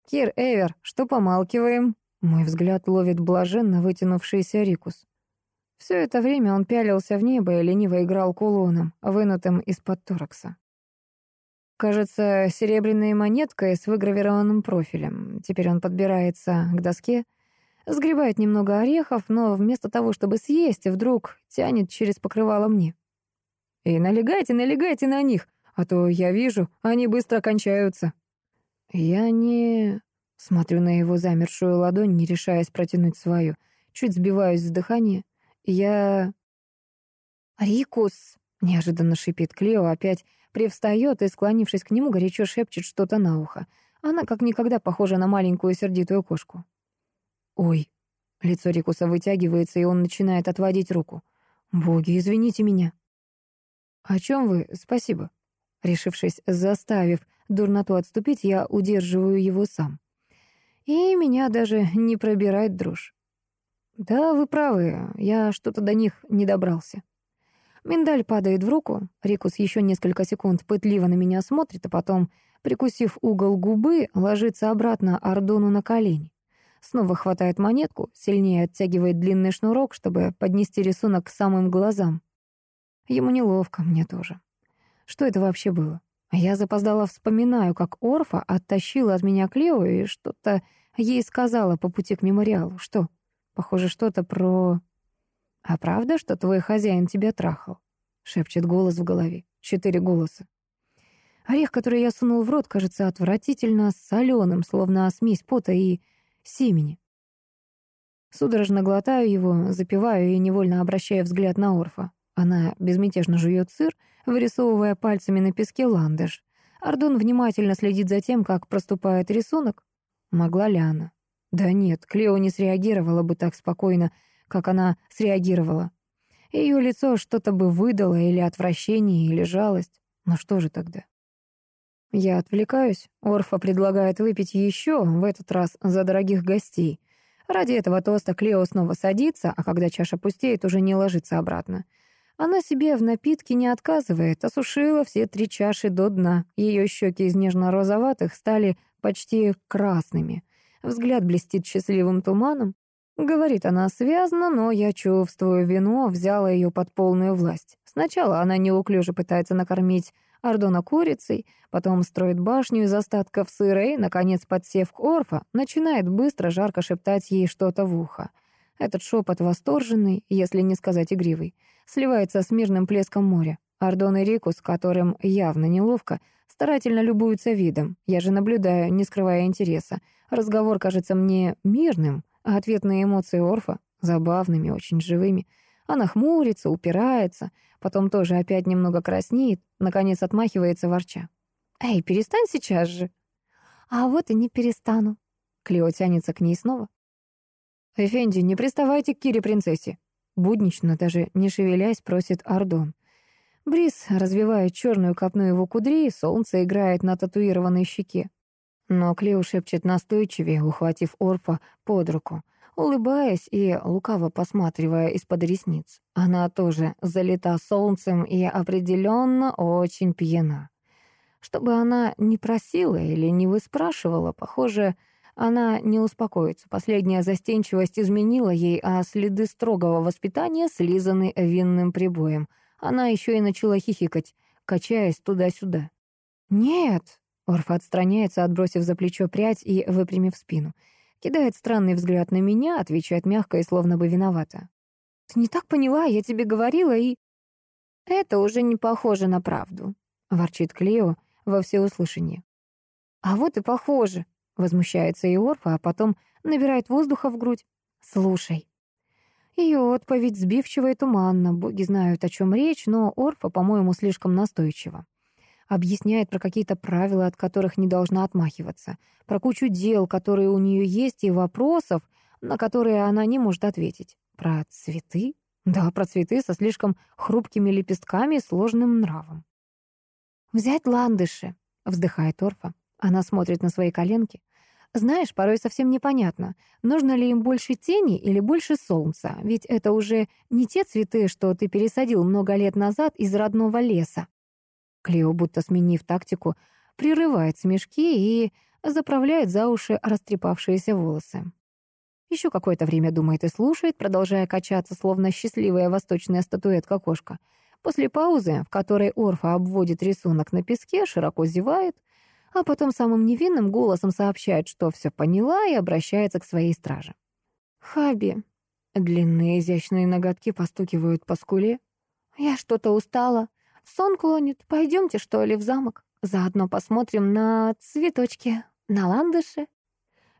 «Кир, Эвер, что помалкиваем?» Мой взгляд ловит блаженно вытянувшийся Рикус. Все это время он пялился в небо и лениво играл кулоном, вынутым из-под торакса. Кажется, серебряной монеткой с выгравированным профилем. Теперь он подбирается к доске, сгребает немного орехов, но вместо того, чтобы съесть, вдруг тянет через покрывало мне. «И налегайте, налегайте на них, а то я вижу, они быстро кончаются». Я не... Смотрю на его замершую ладонь, не решаясь протянуть свою. Чуть сбиваюсь с дыхания. Я... «Рикус!» — неожиданно шипит Клео, опять привстает и, склонившись к нему, горячо шепчет что-то на ухо. Она как никогда похожа на маленькую сердитую кошку. «Ой!» — лицо Рикуса вытягивается, и он начинает отводить руку. «Боги, извините меня!» «О чем вы? Спасибо!» Решившись, заставив дурноту отступить, я удерживаю его сам. И меня даже не пробирает дрожь. Да, вы правы, я что-то до них не добрался. Миндаль падает в руку, Рикус еще несколько секунд пытливо на меня смотрит, а потом, прикусив угол губы, ложится обратно Ордону на колени. Снова хватает монетку, сильнее оттягивает длинный шнурок, чтобы поднести рисунок к самым глазам. Ему неловко, мне тоже. Что это вообще было? Я запоздала вспоминаю, как Орфа оттащила от меня Клео и что-то ей сказала по пути к мемориалу. Что? Похоже, что-то про... «А правда, что твой хозяин тебя трахал?» — шепчет голос в голове. Четыре голоса. Орех, который я сунул в рот, кажется отвратительно соленым, словно смесь пота и семени. Судорожно глотаю его, запиваю и невольно обращаю взгляд на Орфа. Она безмятежно жует сыр, вырисовывая пальцами на песке ландыш. Ардон внимательно следит за тем, как проступает рисунок. Могла ли она? Да нет, Клео не среагировала бы так спокойно, как она среагировала. Ее лицо что-то бы выдало, или отвращение, или жалость. Но что же тогда? Я отвлекаюсь. Орфа предлагает выпить еще, в этот раз за дорогих гостей. Ради этого тоста Клео снова садится, а когда чаша пустеет, уже не ложится обратно. Она себе в напитке не отказывает, осушила все три чаши до дна. Ее щеки из нежно-розоватых стали почти красными. Взгляд блестит счастливым туманом. Говорит она связно, но я чувствую, вино взяло ее под полную власть. Сначала она неуклюже пытается накормить Ордона курицей, потом строит башню из остатков сыра и, наконец, подсев к Орфа, начинает быстро жарко шептать ей что-то в ухо. Этот шепот восторженный, если не сказать игривый, сливается с мирным плеском моря. Ардон и Рикус, которым явно неловко, старательно любуются видом. Я же наблюдаю, не скрывая интереса. Разговор кажется мне мирным, а ответные эмоции Орфа — забавными, очень живыми. Она хмурится, упирается, потом тоже опять немного краснеет, наконец отмахивается ворча. «Эй, перестань сейчас же!» «А вот и не перестану». Клео тянется к ней снова. «Эфенди, не приставайте к Кире-принцессе!» Буднично, даже не шевелясь, просит Ардон. Бриз развивает черную копну его кудри, солнце играет на татуированной щеке. Но Клео шепчет настойчивее, ухватив Орфа под руку, улыбаясь и лукаво посматривая из-под ресниц. Она тоже залита солнцем и определенно очень пьяна. Чтобы она не просила или не выспрашивала, похоже, она не успокоится. Последняя застенчивость изменила ей, а следы строгого воспитания слизаны винным прибоем. Она еще и начала хихикать, качаясь туда-сюда. «Нет!» — Орф отстраняется, отбросив за плечо прядь и выпрямив спину. Кидает странный взгляд на меня, отвечает мягко и словно бы виновата. «Ты не так поняла, я тебе говорила и...» «Это уже не похоже на правду», — ворчит Клео во всеуслышание. «А вот и похоже», — возмущается Иорфа, а потом набирает воздуха в грудь. «Слушай». Ее отповедь сбивчива и туманна, боги знают, о чем речь, но Орфа, по-моему, слишком настойчива. Объясняет про какие-то правила, от которых не должна отмахиваться, про кучу дел, которые у нее есть, и вопросов, на которые она не может ответить. Про цветы? Да, про цветы со слишком хрупкими лепестками и сложным нравом. «Взять ландыши», — вздыхает Орфа. Она смотрит на свои коленки. Знаешь, порой совсем непонятно, нужно ли им больше тени или больше солнца, ведь это уже не те цветы, что ты пересадил много лет назад из родного леса. Клео, будто сменив тактику, прерывает смешки и заправляет за уши растрепавшиеся волосы. Еще какое-то время думает и слушает, продолжая качаться, словно счастливая восточная статуэтка-кошка. После паузы, в которой Орфа обводит рисунок на песке, широко зевает, а потом самым невинным голосом сообщает, что все поняла и обращается к своей страже. «Хаби». Длинные изящные ноготки постукивают по скуле. «Я что-то устала. Сон клонит. Пойдемте, что ли, в замок. Заодно посмотрим на цветочки, на ландыши».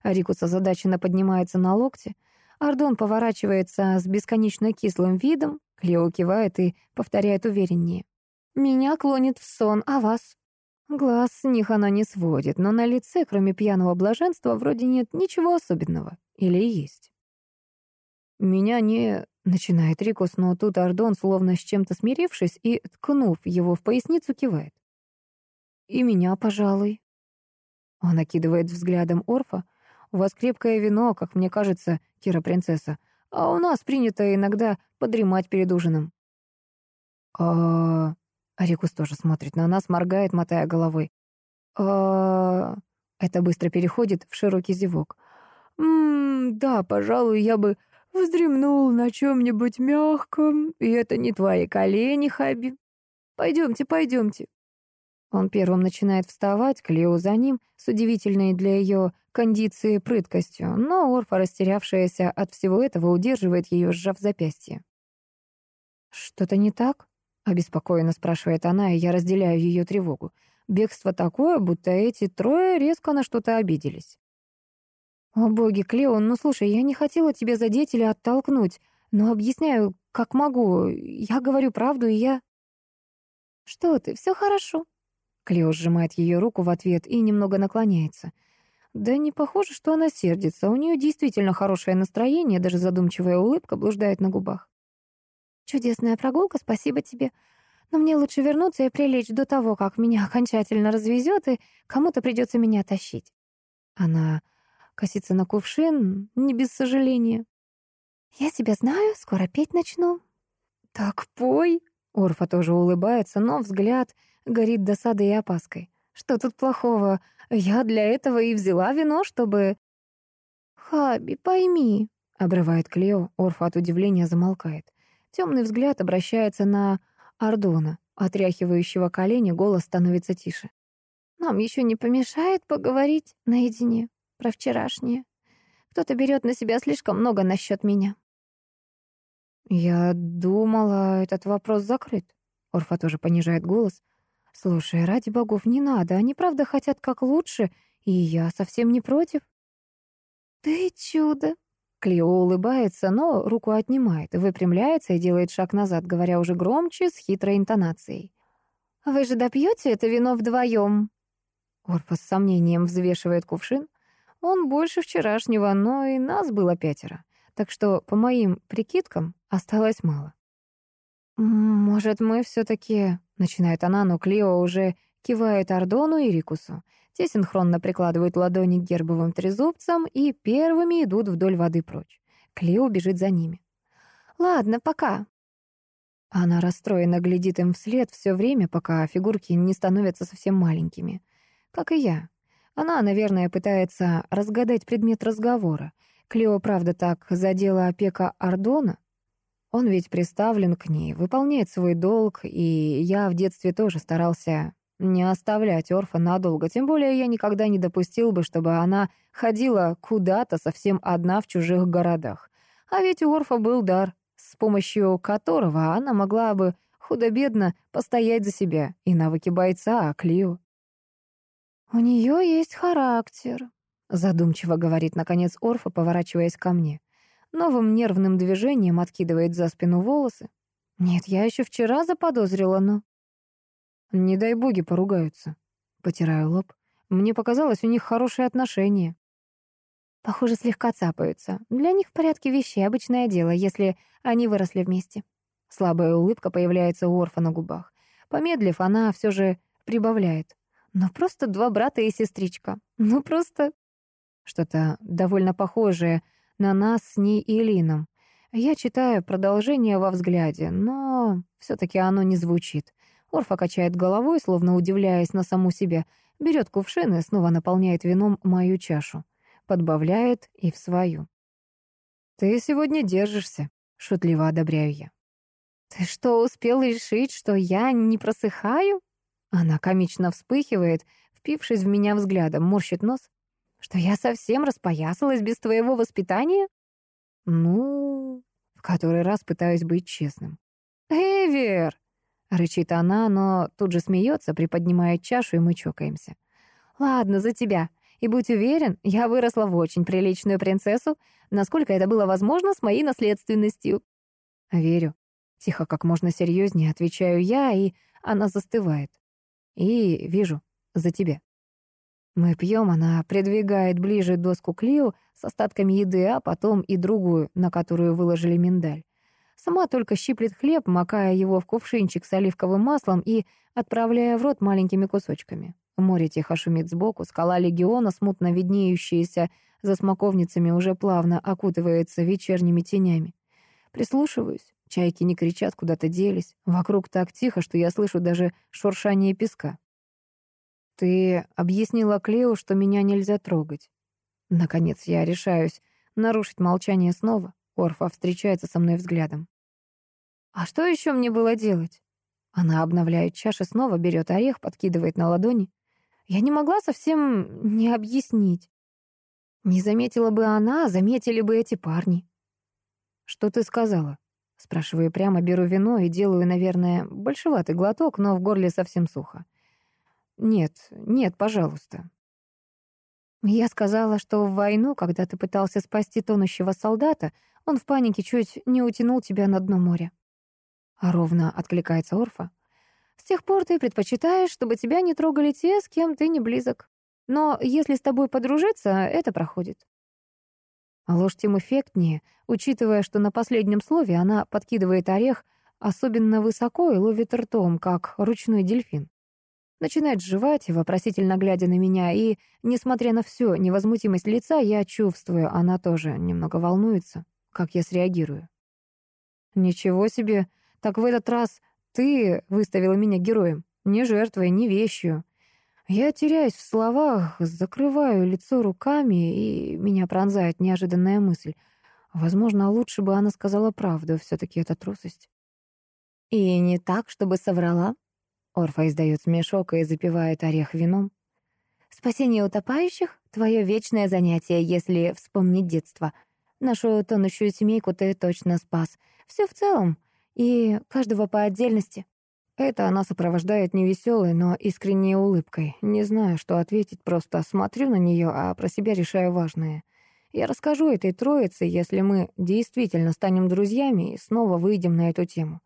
Рикус озадаченно поднимается на локте. Ардон поворачивается с бесконечно кислым видом. Клео кивает и повторяет увереннее. «Меня клонит в сон, а вас?» Глаз с них она не сводит, но на лице, кроме пьяного блаженства, вроде нет ничего особенного. Или есть? «Меня не...» — начинает Рикус, но тут Ардон, словно с чем-то смирившись и, ткнув его в поясницу, кивает. «И меня, пожалуй». Он окидывает взглядом Орфа, у вас крепкое вино, как мне кажется, Кира-принцесса, а у нас принято иногда подремать перед ужином». «А...» Рикус тоже смотрит на нас, моргает, мотая головой. а Это быстро переходит в широкий зевок. «Ммм, да, пожалуй, я бы вздремнул на чем-нибудь мягком, и это не твои колени, Хаби. Пойдемте, пойдемте». Он первым начинает вставать, Клео за ним, с удивительной для ее кондиции прыткостью, но Орфа, растерявшаяся от всего этого, удерживает ее, сжав запястье. «Что-то не так?» — обеспокоенно спрашивает она, и я разделяю ее тревогу. Бегство такое, будто эти трое резко на что-то обиделись. «О боги, Клеон, ну слушай, я не хотела тебя задеть или оттолкнуть, но объясняю, как могу. Я говорю правду, и я...» «Что ты, все хорошо». Клео сжимает ее руку в ответ и немного наклоняется. Да не похоже, что она сердится. У нее действительно хорошее настроение, даже задумчивая улыбка блуждает на губах. «Чудесная прогулка, спасибо тебе. Но мне лучше вернуться и прилечь до того, как меня окончательно развезет, и кому-то придется меня тащить». Она косится на кувшин, не без сожаления. «Я тебя знаю, скоро петь начну». «Так пой!» Орфа тоже улыбается, но взгляд горит досадой и опаской. «Что тут плохого? Я для этого и взяла вино, чтобы...» «Хаби, пойми», — обрывает Клео, Орфа от удивления замолкает. Темный взгляд обращается на Ардона, отряхивающего колени, голос становится тише. «Нам еще не помешает поговорить наедине про вчерашнее. Кто-то берет на себя слишком много насчет меня». «Я думала, этот вопрос закрыт». Орфа тоже понижает голос. «Слушай, ради богов, не надо. Они правда хотят как лучше, и я совсем не против». «Ты чудо!» Клео улыбается, но руку отнимает, выпрямляется и делает шаг назад, говоря уже громче, с хитрой интонацией. «Вы же допьете это вино вдвоем?» Орфа с сомнением взвешивает кувшин. Он больше вчерашнего, но и нас было пятеро. Так что, по моим прикидкам, осталось мало. «Может, мы все таки Начинает она, но Клио уже кивает Ардону и Рикусу. Те синхронно прикладывают ладони к гербовым трезубцам и первыми идут вдоль воды прочь. Клио бежит за ними. «Ладно, пока». Она расстроенно глядит им вслед все время, пока фигурки не становятся совсем маленькими. Как и я. Она, наверное, пытается разгадать предмет разговора. Клео, правда, так задела опека Ардона, он ведь приставлен к ней, выполняет свой долг, и я в детстве тоже старался не оставлять Орфа надолго, тем более я никогда не допустил бы, чтобы она ходила куда-то совсем одна в чужих городах. А ведь у Орфа был дар, с помощью которого она могла бы худо-бедно постоять за себя и навыки бойца, а Клио... «У нее есть характер», — задумчиво говорит, наконец, Орфа, поворачиваясь ко мне. Новым нервным движением откидывает за спину волосы. «Нет, я еще вчера заподозрила, но...» «Не дай боги поругаются», — потираю лоб. «Мне показалось, у них хорошие отношения». Похоже, слегка цапаются. Для них в порядке вещей обычное дело, если они выросли вместе. Слабая улыбка появляется у Орфа на губах. Помедлив, она все же прибавляет. Ну, просто два брата и сестричка. Ну, просто... Что-то довольно похожее на нас с ней и Лином. Я читаю продолжение во взгляде, но все таки оно не звучит. Орфа качает головой, словно удивляясь на саму себя, берет кувшин и снова наполняет вином мою чашу подбавляет и в свою. «Ты сегодня держишься», — шутливо одобряю я. «Ты что, успел решить, что я не просыхаю?» Она комично вспыхивает, впившись в меня взглядом, морщит нос. «Что я совсем распоясалась без твоего воспитания?» «Ну...» В который раз пытаюсь быть честным. «Эвер!» — рычит она, но тут же смеется, приподнимает чашу, и мы чокаемся. «Ладно, за тебя. И будь уверен, я выросла в очень приличную принцессу, насколько это было возможно с моей наследственностью. Верю. Тихо, как можно серьезнее отвечаю я, и она застывает. И вижу, за тебя. Мы пьем, она придвигает ближе доску Клио с остатками еды, а потом и другую, на которую выложили миндаль. Сама только щиплет хлеб, макая его в кувшинчик с оливковым маслом и отправляя в рот маленькими кусочками. Море тихо шумит сбоку, скала легиона, смутно виднеющаяся за смоковницами, уже плавно окутывается вечерними тенями. Прислушиваюсь. Чайки не кричат, куда-то делись. Вокруг так тихо, что я слышу даже шуршание песка. Ты объяснила Клео, что меня нельзя трогать. Наконец я решаюсь нарушить молчание снова. Орфа встречается со мной взглядом. «А что еще мне было делать?» Она обновляет чаши, снова берет орех, подкидывает на ладони. Я не могла совсем не объяснить. Не заметила бы она, заметили бы эти парни. «Что ты сказала?» Спрашиваю прямо, беру вино и делаю, наверное, большеватый глоток, но в горле совсем сухо. «Нет, нет, пожалуйста». Я сказала, что в войну, когда ты пытался спасти тонущего солдата, он в панике чуть не утянул тебя на дно моря. А ровно откликается Орфа. С тех пор ты предпочитаешь, чтобы тебя не трогали те, с кем ты не близок. Но если с тобой подружиться, это проходит. Ложь тем эффектнее, учитывая, что на последнем слове она подкидывает орех особенно высоко и ловит ртом, как ручной дельфин. Начинает жевать, вопросительно глядя на меня, и, несмотря на всю невозмутимость лица, я чувствую, она тоже немного волнуется, как я среагирую. «Ничего себе! Так в этот раз ты выставила меня героем, не жертвой, не вещью. Я теряюсь в словах, закрываю лицо руками, и меня пронзает неожиданная мысль. Возможно, лучше бы она сказала правду, все таки это трусость. И не так, чтобы соврала. Орфа издает смешок и запивает орех вином. Спасение утопающих — твое вечное занятие, если вспомнить детство. Нашу тонущую семейку ты точно спас. Все в целом и каждого по отдельности. Это она сопровождает невеселой, но искренней улыбкой. Не знаю, что ответить, просто смотрю на нее, а про себя решаю важное. Я расскажу этой троице, если мы действительно станем друзьями и снова выйдем на эту тему.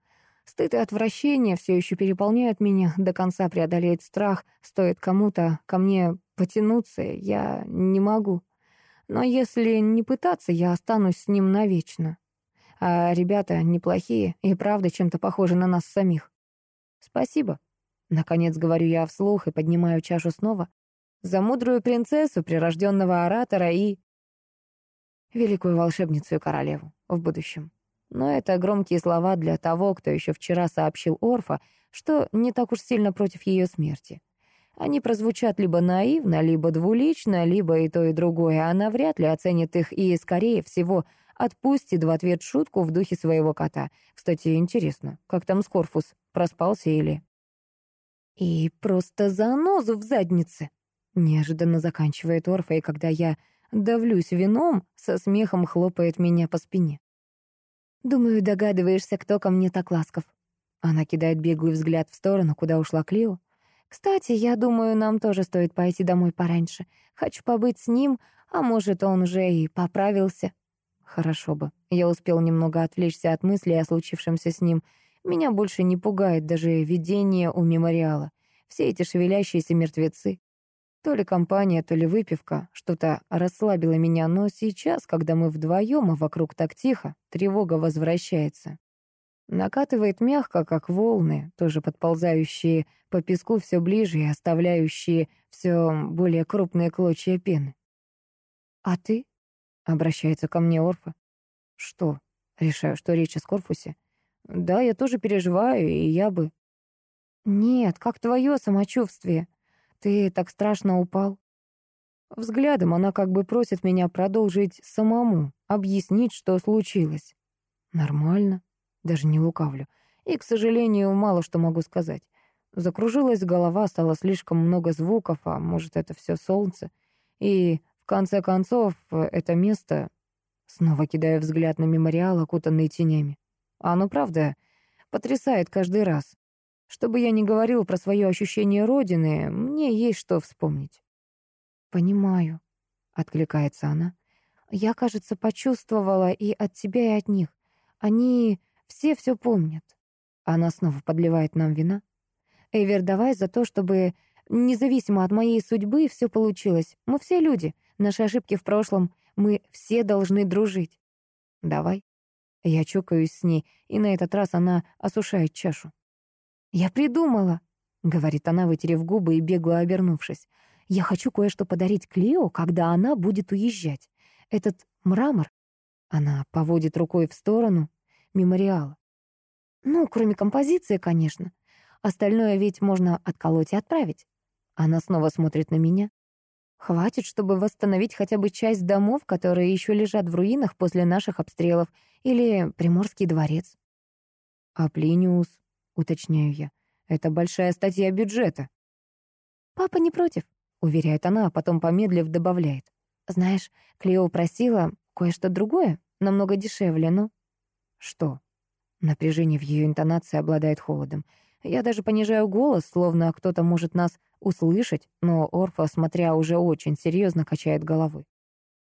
Стыд и отвращение все еще переполняют меня, до конца преодолеть страх, стоит кому-то ко мне потянуться, я не могу. Но если не пытаться, я останусь с ним навечно. А ребята неплохие и правда чем-то похожи на нас самих. Спасибо. Наконец говорю я вслух и поднимаю чашу снова. За мудрую принцессу, прирожденного оратора и... Великую волшебницу и королеву в будущем. Но это громкие слова для того, кто еще вчера сообщил Орфа, что не так уж сильно против ее смерти. Они прозвучат либо наивно, либо двулично, либо и то, и другое. Она вряд ли оценит их и, скорее всего, отпустит в ответ шутку в духе своего кота. Кстати, интересно, как там Скорфус? Проспался или... И просто занозу в заднице. Неожиданно заканчивает Орфа, и когда я давлюсь вином, со смехом хлопает меня по спине. Думаю, догадываешься, кто ко мне так ласков. Она кидает беглый взгляд в сторону, куда ушла Клио. «Кстати, я думаю, нам тоже стоит пойти домой пораньше. Хочу побыть с ним, а может, он уже и поправился». Хорошо бы. Я успел немного отвлечься от мыслей о случившемся с ним. Меня больше не пугает даже видение у мемориала. Все эти шевелящиеся мертвецы. То ли компания, то ли выпивка. Что-то расслабило меня, но сейчас, когда мы вдвоем, а вокруг так тихо, тревога возвращается. Накатывает мягко, как волны, тоже подползающие по песку все ближе и оставляющие все более крупные клочья пены. «А ты?» — обращается ко мне Орфа. «Что?» — решаю, что речь о Скорфусе. «Да, я тоже переживаю, и я бы...» «Нет, как твое самочувствие? Ты так страшно упал?» Взглядом она как бы просит меня продолжить самому, объяснить, что случилось. Нормально даже не лукавлю. И, к сожалению, мало что могу сказать. Закружилась голова, стало слишком много звуков, а может, это все солнце. И, конце концов, это место... Снова кидаю взгляд на мемориал, окутанный тенями. Оно, правда, потрясает каждый раз. Что бы я ни говорил про свое ощущение Родины, мне есть что вспомнить. «Понимаю», — откликается она. «Я, кажется, почувствовала и от тебя, и от них. Они все все помнят. Она снова подливает нам вина. Эвер, давай за то, чтобы независимо от моей судьбы все получилось. Мы все люди. Наши ошибки в прошлом. Мы все должны дружить. Давай. Я чокаюсь с ней, и на этот раз она осушает чашу. «Я придумала», — говорит она, вытерев губы и бегло обернувшись. «Я хочу кое-что подарить Клео, когда она будет уезжать. Этот мрамор...» Она поводит рукой в сторону, мемориала. Ну, кроме композиции, конечно. Остальное ведь можно отколоть и отправить. Она снова смотрит на меня. Хватит, чтобы восстановить хотя бы часть домов, которые еще лежат в руинах после наших обстрелов, или Приморский дворец. А Плиниус, уточняю я, это большая статья бюджета. Папа не против, уверяет она, а потом, помедлив, добавляет. Знаешь, Клео просила кое-что другое, намного дешевле, но... Что? Напряжение в ее интонации обладает холодом. Я даже понижаю голос, словно кто-то может нас услышать, но Орфа, смотря уже очень серьезно, качает головой.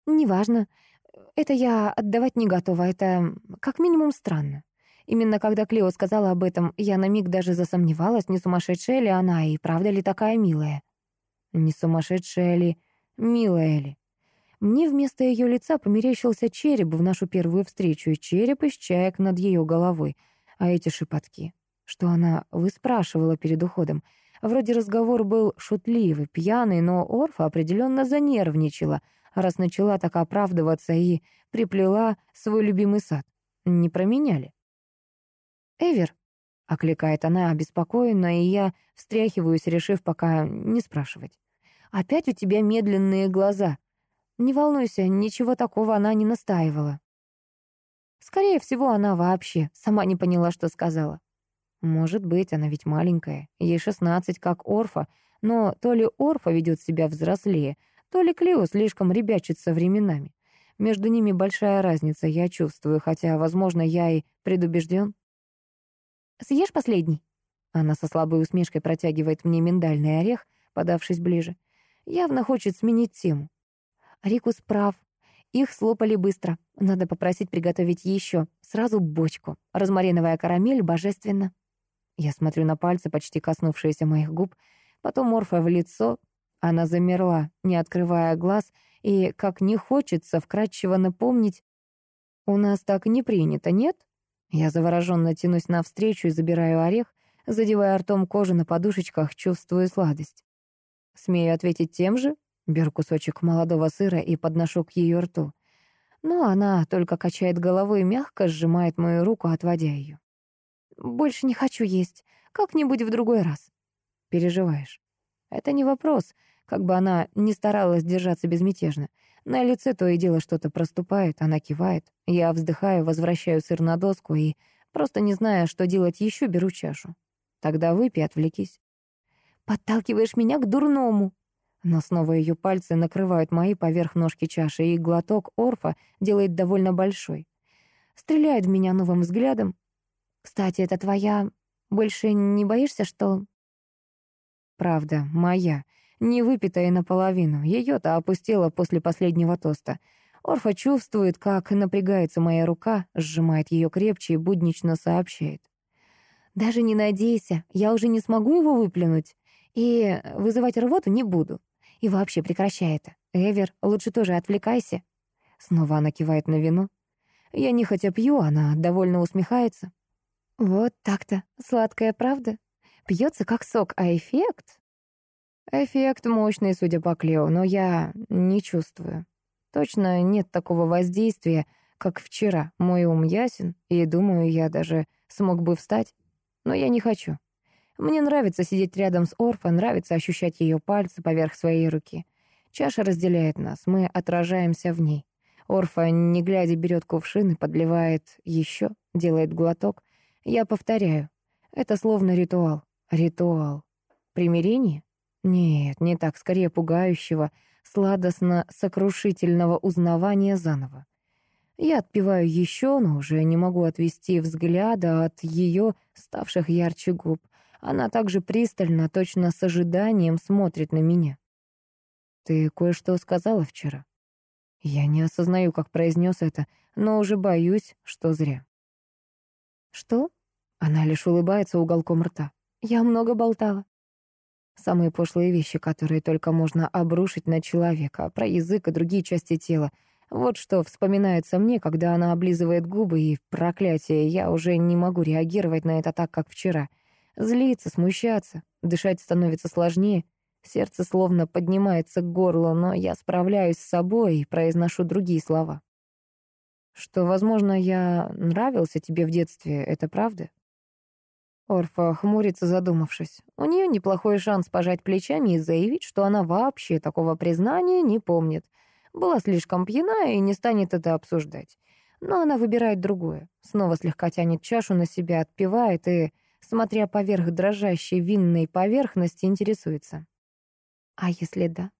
«Неважно. Это я отдавать не готова. Это как минимум странно. Именно когда Клео сказала об этом, я на миг даже засомневалась, не сумасшедшая ли она и правда ли такая милая. Не сумасшедшая ли, милая ли. Мне вместо ее лица померещился череп в нашу первую встречу и череп из чаек над ее головой. А эти шепотки, что она выспрашивала перед уходом. Вроде разговор был шутливый, пьяный, но Орфа определенно занервничала, раз начала так оправдываться и приплела свой любимый сад. Не променяли. «Эвер», — окликает она обеспокоенно, и я встряхиваюсь, решив пока не спрашивать. «Опять у тебя медленные глаза. Не волнуйся, ничего такого она не настаивала. Скорее всего, она вообще сама не поняла, что сказала. Может быть, она ведь маленькая, ей шестнадцать, как Орфа, но то ли Орфа ведет себя взрослее, то ли Клео слишком ребячится временами. Между ними большая разница, я чувствую, хотя, возможно, я и предубежден. «Съешь последний?» Она со слабой усмешкой протягивает мне миндальный орех, подавшись ближе. Явно хочет сменить тему. Рикус прав. Их слопали быстро. Надо попросить приготовить еще. Сразу бочку. Розмариновая карамель божественно. Я смотрю на пальцы, почти коснувшиеся моих губ. Потом морфа в лицо. Она замерла, не открывая глаз, и, как не хочется, вкратчиво напомнить, «У нас так не принято, нет?» Я завороженно тянусь навстречу и забираю орех, задевая ртом кожу на подушечках, чувствую сладость. Смею ответить тем же, Беру кусочек молодого сыра и подношу к ее рту. Но она только качает головой и мягко сжимает мою руку, отводя ее. «Больше не хочу есть. Как-нибудь в другой раз». «Переживаешь?» Это не вопрос, как бы она ни старалась держаться безмятежно. На лице то и дело что-то проступает, она кивает. Я вздыхаю, возвращаю сыр на доску и, просто не зная, что делать еще, беру чашу. Тогда выпей, отвлекись. «Подталкиваешь меня к дурному», но снова ее пальцы накрывают мои поверх ножки чаши, и глоток орфа делает довольно большой. Стреляет в меня новым взглядом. «Кстати, это твоя Больше не боишься, что...» «Правда, моя. Не выпитая наполовину. Ее-то опустила после последнего тоста. Орфа чувствует, как напрягается моя рука, сжимает ее крепче и буднично сообщает. «Даже не надейся, я уже не смогу его выплюнуть. И вызывать рвоту не буду. И вообще прекращай это. Эвер, лучше тоже отвлекайся». Снова она кивает на вино. Я нехотя пью, она довольно усмехается. «Вот так-то. Сладкая правда. Пьется как сок, а эффект...» Эффект мощный, судя по Клео, но я не чувствую. Точно нет такого воздействия, как вчера. Мой ум ясен, и, думаю, я даже смог бы встать. Но я не хочу. Мне нравится сидеть рядом с Орфа, нравится ощущать ее пальцы поверх своей руки. Чаша разделяет нас, мы отражаемся в ней. Орфа, не глядя, берет кувшин и подливает еще, делает глоток. Я повторяю. Это словно ритуал. Ритуал. Примирение? Нет, не так, скорее пугающего — сладостно-сокрушительного узнавания заново. Я отпиваю еще, но уже не могу отвести взгляда от ее ставших ярче губ. Она также пристально, точно с ожиданием смотрит на меня. «Ты кое-что сказала вчера?» Я не осознаю, как произнес это, но уже боюсь, что зря. «Что?» Она лишь улыбается уголком рта. «Я много болтала». Самые пошлые вещи, которые только можно обрушить на человека, про язык и другие части тела. Вот что вспоминается мне, когда она облизывает губы, и, проклятие, я уже не могу реагировать на это так, как вчера. Злиться, смущаться, дышать становится сложнее. Сердце словно поднимается к горлу, но я справляюсь с собой и произношу другие слова. Что, возможно, я нравился тебе в детстве, это правда? Орфа хмурится, задумавшись. У нее неплохой шанс пожать плечами и заявить, что она вообще такого признания не помнит. Была слишком пьяна и не станет это обсуждать. Но она выбирает другое. Снова слегка тянет чашу на себя, отпивает и, смотря поверх дрожащей винной поверхности, интересуется. «А если да?»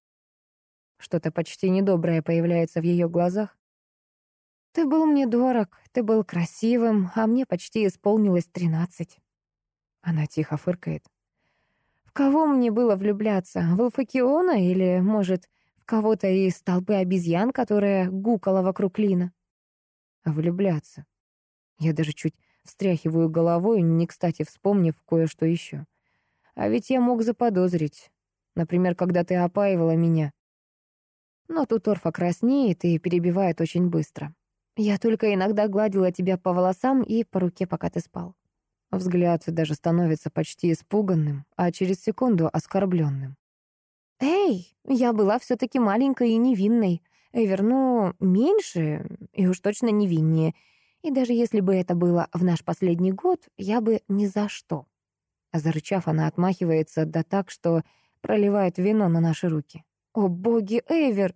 Что-то почти недоброе появляется в ее глазах. «Ты был мне дорог, ты был красивым, а мне почти исполнилось тринадцать». Она тихо фыркает. В кого мне было влюбляться? В Элфакиона или, может, в кого-то из толпы обезьян, которая гукала вокруг Лина? Влюбляться. Я даже чуть встряхиваю головой, не кстати вспомнив кое-что еще. А ведь я мог заподозрить. Например, когда ты опаивала меня. Но тут Орфа краснеет и перебивает очень быстро. Я только иногда гладила тебя по волосам и по руке, пока ты спал. Взгляд даже становится почти испуганным, а через секунду оскорбленным. «Эй, я была все таки маленькой и невинной. Эвер, ну, меньше и уж точно невиннее. И даже если бы это было в наш последний год, я бы ни за что». Зарычав, она отмахивается да так, что проливает вино на наши руки. «О, боги, Эвер!»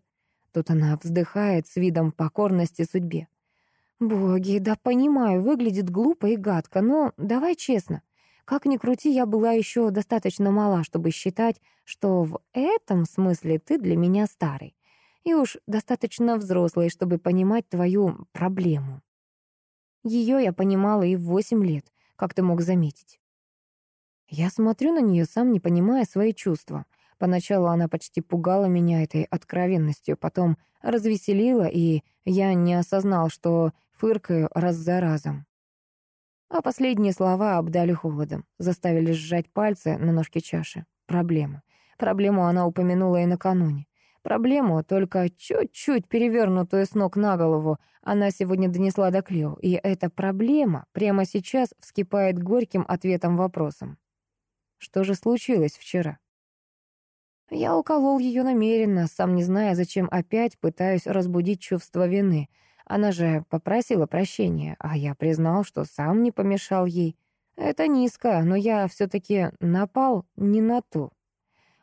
Тут она вздыхает с видом покорности судьбе. Боги, да понимаю, выглядит глупо и гадко, но давай честно. Как ни крути, я была еще достаточно мала, чтобы считать, что в этом смысле ты для меня старый. И уж достаточно взрослый, чтобы понимать твою проблему. Ее я понимала и в восемь лет, как ты мог заметить. Я смотрю на нее, сам не понимая свои чувства. Поначалу она почти пугала меня этой откровенностью, потом развеселила, и я не осознал, что фыркаю раз за разом. А последние слова обдали холодом, заставили сжать пальцы на ножке чаши. Проблема. Проблему она упомянула и накануне. Проблему, только чуть-чуть перевернутую с ног на голову, она сегодня донесла до Клео, и эта проблема прямо сейчас вскипает горьким ответом-вопросом. Что же случилось вчера? Я уколол ее намеренно, сам не зная, зачем опять пытаюсь разбудить чувство вины — она же попросила прощения, а я признал, что сам не помешал ей. Это низко, но я все-таки напал не на ту.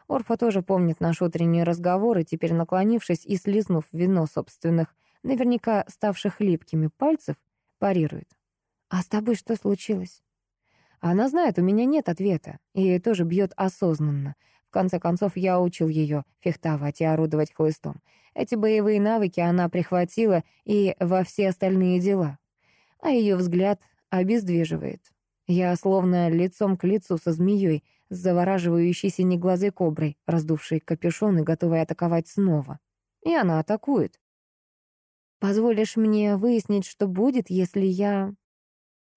Орфа тоже помнит наш утренний разговор и теперь, наклонившись и слизнув вино собственных, наверняка ставших липкими пальцев, парирует. «А с тобой что случилось?» Она знает, у меня нет ответа, и тоже бьет осознанно. В конце концов, я учил ее фехтовать и орудовать хлыстом. Эти боевые навыки она прихватила и во все остальные дела. А ее взгляд обездвиживает. Я словно лицом к лицу со змеей, с завораживающей синеглазой коброй, раздувшей капюшон и готовой атаковать снова. И она атакует. «Позволишь мне выяснить, что будет, если я...»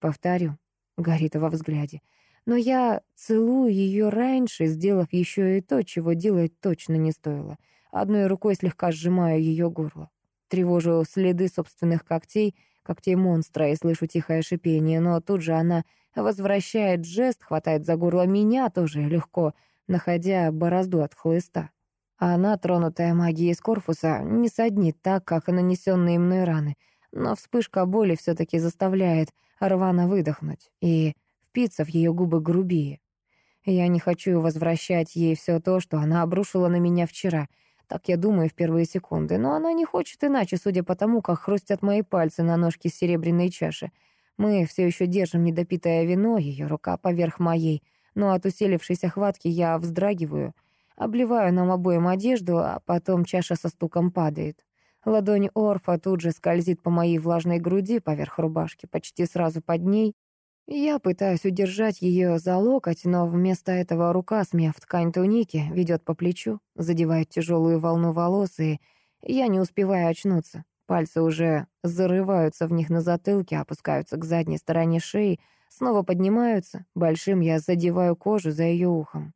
Повторю, горит во взгляде. Но я целую ее раньше, сделав еще и то, чего делать точно не стоило. Одной рукой слегка сжимаю ее горло. Тревожу следы собственных когтей, когтей монстра, и слышу тихое шипение, но тут же она возвращает жест, хватает за горло меня тоже легко, находя борозду от хлыста. А она, тронутая магией из корпуса, не саднит так, как и нанесенные мной раны, но вспышка боли все таки заставляет рвано выдохнуть и впиться в ее губы грубее. Я не хочу возвращать ей все то, что она обрушила на меня вчера — так я думаю в первые секунды, но она не хочет иначе, судя по тому, как хрустят мои пальцы на ножке серебряной чаши. Мы все еще держим недопитое вино, ее рука поверх моей, но от усилившейся хватки я вздрагиваю, обливаю нам обоим одежду, а потом чаша со стуком падает. Ладонь Орфа тут же скользит по моей влажной груди поверх рубашки, почти сразу под ней, я пытаюсь удержать ее за локоть, но вместо этого рука, смяв ткань туники, ведет по плечу, задевает тяжелую волну волос, и я не успеваю очнуться. Пальцы уже зарываются в них на затылке, опускаются к задней стороне шеи, снова поднимаются. Большим я задеваю кожу за ее ухом.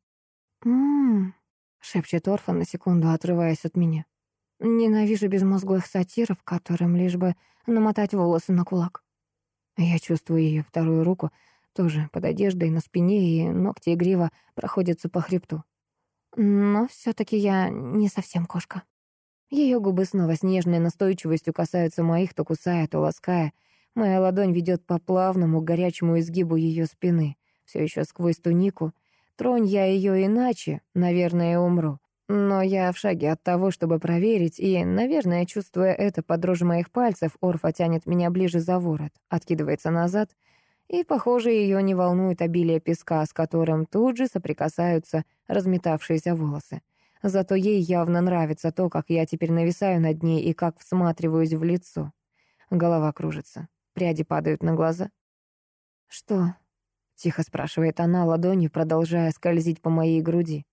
«М-м-м», шепчет Орфан на секунду, отрываясь от меня. «Ненавижу безмозглых сатиров, которым лишь бы намотать волосы на кулак». Я чувствую ее вторую руку, тоже под одеждой, на спине, и ногти и грива проходятся по хребту. Но все таки я не совсем кошка. Ее губы снова с нежной настойчивостью касаются моих, то кусая, то лаская. Моя ладонь ведет по плавному, горячему изгибу ее спины, все еще сквозь тунику. Тронь я ее иначе, наверное, умру. Но я в шаге от того, чтобы проверить, и, наверное, чувствуя это под дрожь моих пальцев, Орфа тянет меня ближе за ворот, откидывается назад, и, похоже, ее не волнует обилие песка, с которым тут же соприкасаются разметавшиеся волосы. Зато ей явно нравится то, как я теперь нависаю над ней и как всматриваюсь в лицо. Голова кружится, пряди падают на глаза. «Что?» — тихо спрашивает она ладонью, продолжая скользить по моей груди.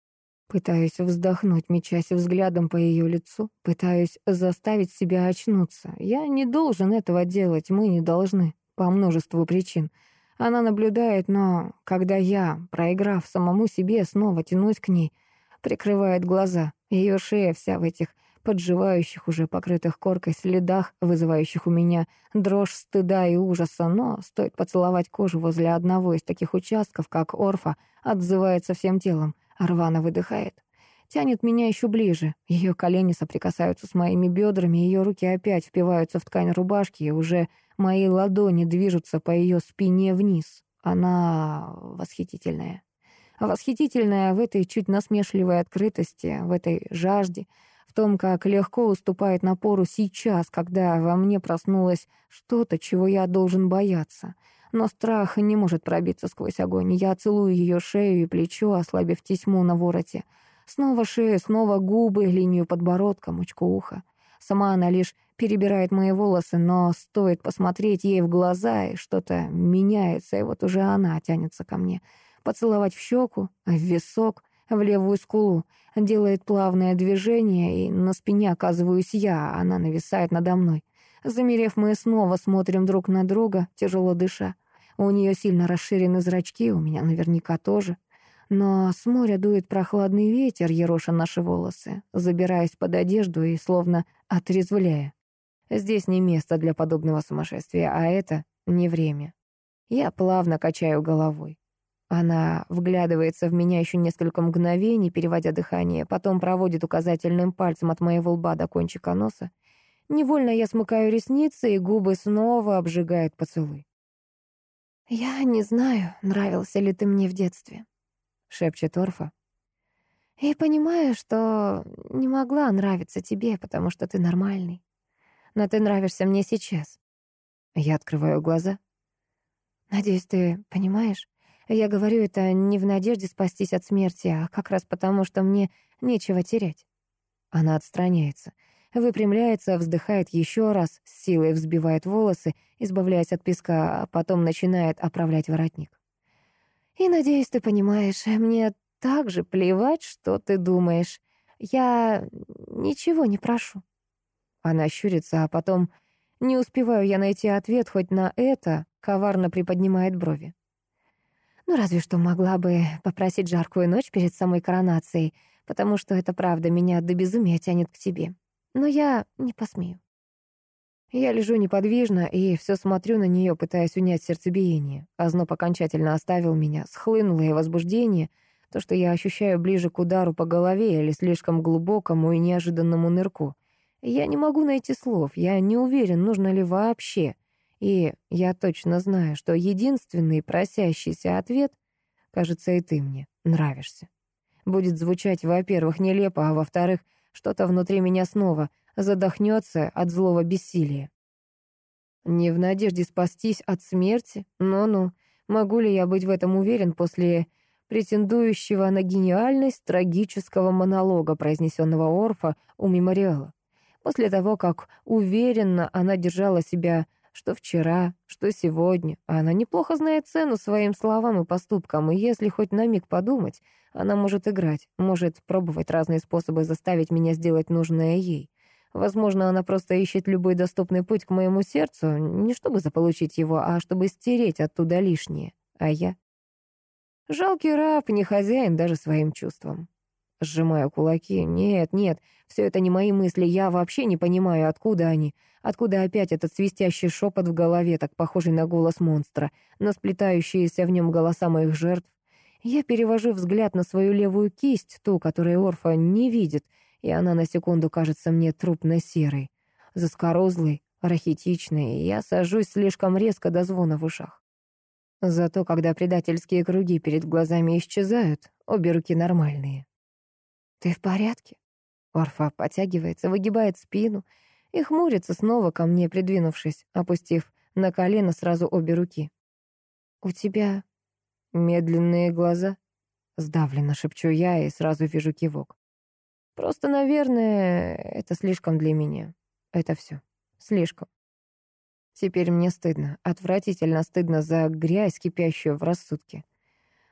Пытаюсь вздохнуть, мечась взглядом по ее лицу, пытаюсь заставить себя очнуться. Я не должен этого делать, мы не должны, по множеству причин. Она наблюдает, но когда я, проиграв самому себе, снова тянусь к ней, прикрывает глаза. Ее шея вся в этих подживающих, уже покрытых коркой следах, вызывающих у меня дрожь стыда и ужаса, но стоит поцеловать кожу возле одного из таких участков, как Орфа, отзывается всем телом. Рвано выдыхает. Тянет меня еще ближе. Ее колени соприкасаются с моими бедрами, ее руки опять впиваются в ткань рубашки, и уже мои ладони движутся по ее спине вниз. Она восхитительная. Восхитительная в этой чуть насмешливой открытости, в этой жажде, в том, как легко уступает напору сейчас, когда во мне проснулось что-то, чего я должен бояться — но страх не может пробиться сквозь огонь. Я целую ее шею и плечо, ослабив тесьму на вороте. Снова шею, снова губы, линию подбородка, мочку уха. Сама она лишь перебирает мои волосы, но стоит посмотреть ей в глаза, и что-то меняется, и вот уже она тянется ко мне. Поцеловать в щеку, в висок, в левую скулу. Делает плавное движение, и на спине оказываюсь я, она нависает надо мной. Замерев, мы снова смотрим друг на друга, тяжело дыша. У нее сильно расширены зрачки, у меня наверняка тоже. Но с моря дует прохладный ветер, ероша наши волосы, забираясь под одежду и словно отрезвляя. Здесь не место для подобного сумасшествия, а это не время. Я плавно качаю головой. Она вглядывается в меня еще несколько мгновений, переводя дыхание, потом проводит указательным пальцем от моего лба до кончика носа. Невольно я смыкаю ресницы, и губы снова обжигает поцелуй. «Я не знаю, нравился ли ты мне в детстве», — шепчет Орфа. «И понимаю, что не могла нравиться тебе, потому что ты нормальный. Но ты нравишься мне сейчас». Я открываю глаза. «Надеюсь, ты понимаешь? Я говорю это не в надежде спастись от смерти, а как раз потому, что мне нечего терять». Она отстраняется выпрямляется, вздыхает еще раз, с силой взбивает волосы, избавляясь от песка, а потом начинает оправлять воротник. И, надеюсь, ты понимаешь, мне так же плевать, что ты думаешь. Я ничего не прошу. Она щурится, а потом... Не успеваю я найти ответ хоть на это, коварно приподнимает брови. Ну, разве что могла бы попросить жаркую ночь перед самой коронацией, потому что это правда меня до безумия тянет к тебе. Но я не посмею. Я лежу неподвижно и все смотрю на нее, пытаясь унять сердцебиение. Озноб окончательно оставил меня, схлынуло и возбуждение, то, что я ощущаю ближе к удару по голове или слишком глубокому и неожиданному нырку. Я не могу найти слов, я не уверен, нужно ли вообще. И я точно знаю, что единственный просящийся ответ, кажется, и ты мне нравишься. Будет звучать, во-первых, нелепо, а во-вторых, что-то внутри меня снова — задохнется от злого бессилия. Не в надежде спастись от смерти? Ну-ну, могу ли я быть в этом уверен после претендующего на гениальность трагического монолога, произнесенного Орфа у мемориала? После того, как уверенно она держала себя что вчера, что сегодня. А она неплохо знает цену своим словам и поступкам, и если хоть на миг подумать, она может играть, может пробовать разные способы заставить меня сделать нужное ей. Возможно, она просто ищет любой доступный путь к моему сердцу, не чтобы заполучить его, а чтобы стереть оттуда лишнее. А я? Жалкий раб, не хозяин даже своим чувствам. Сжимаю кулаки. Нет, нет, все это не мои мысли. Я вообще не понимаю, откуда они. Откуда опять этот свистящий шепот в голове, так похожий на голос монстра, на сплетающиеся в нем голоса моих жертв. Я перевожу взгляд на свою левую кисть, ту, которую Орфа не видит, и она на секунду кажется мне трупно-серой, заскорузлой, рахитичной, и я сажусь слишком резко до звона в ушах. Зато когда предательские круги перед глазами исчезают, обе руки нормальные. «Ты в порядке?» Орфа подтягивается, выгибает спину и хмурится снова ко мне, придвинувшись, опустив на колено сразу обе руки. «У тебя медленные глаза?» Сдавленно шепчу я и сразу вижу кивок. Просто, наверное, это слишком для меня. Это все. Слишком. Теперь мне стыдно, отвратительно стыдно за грязь, кипящую в рассудке.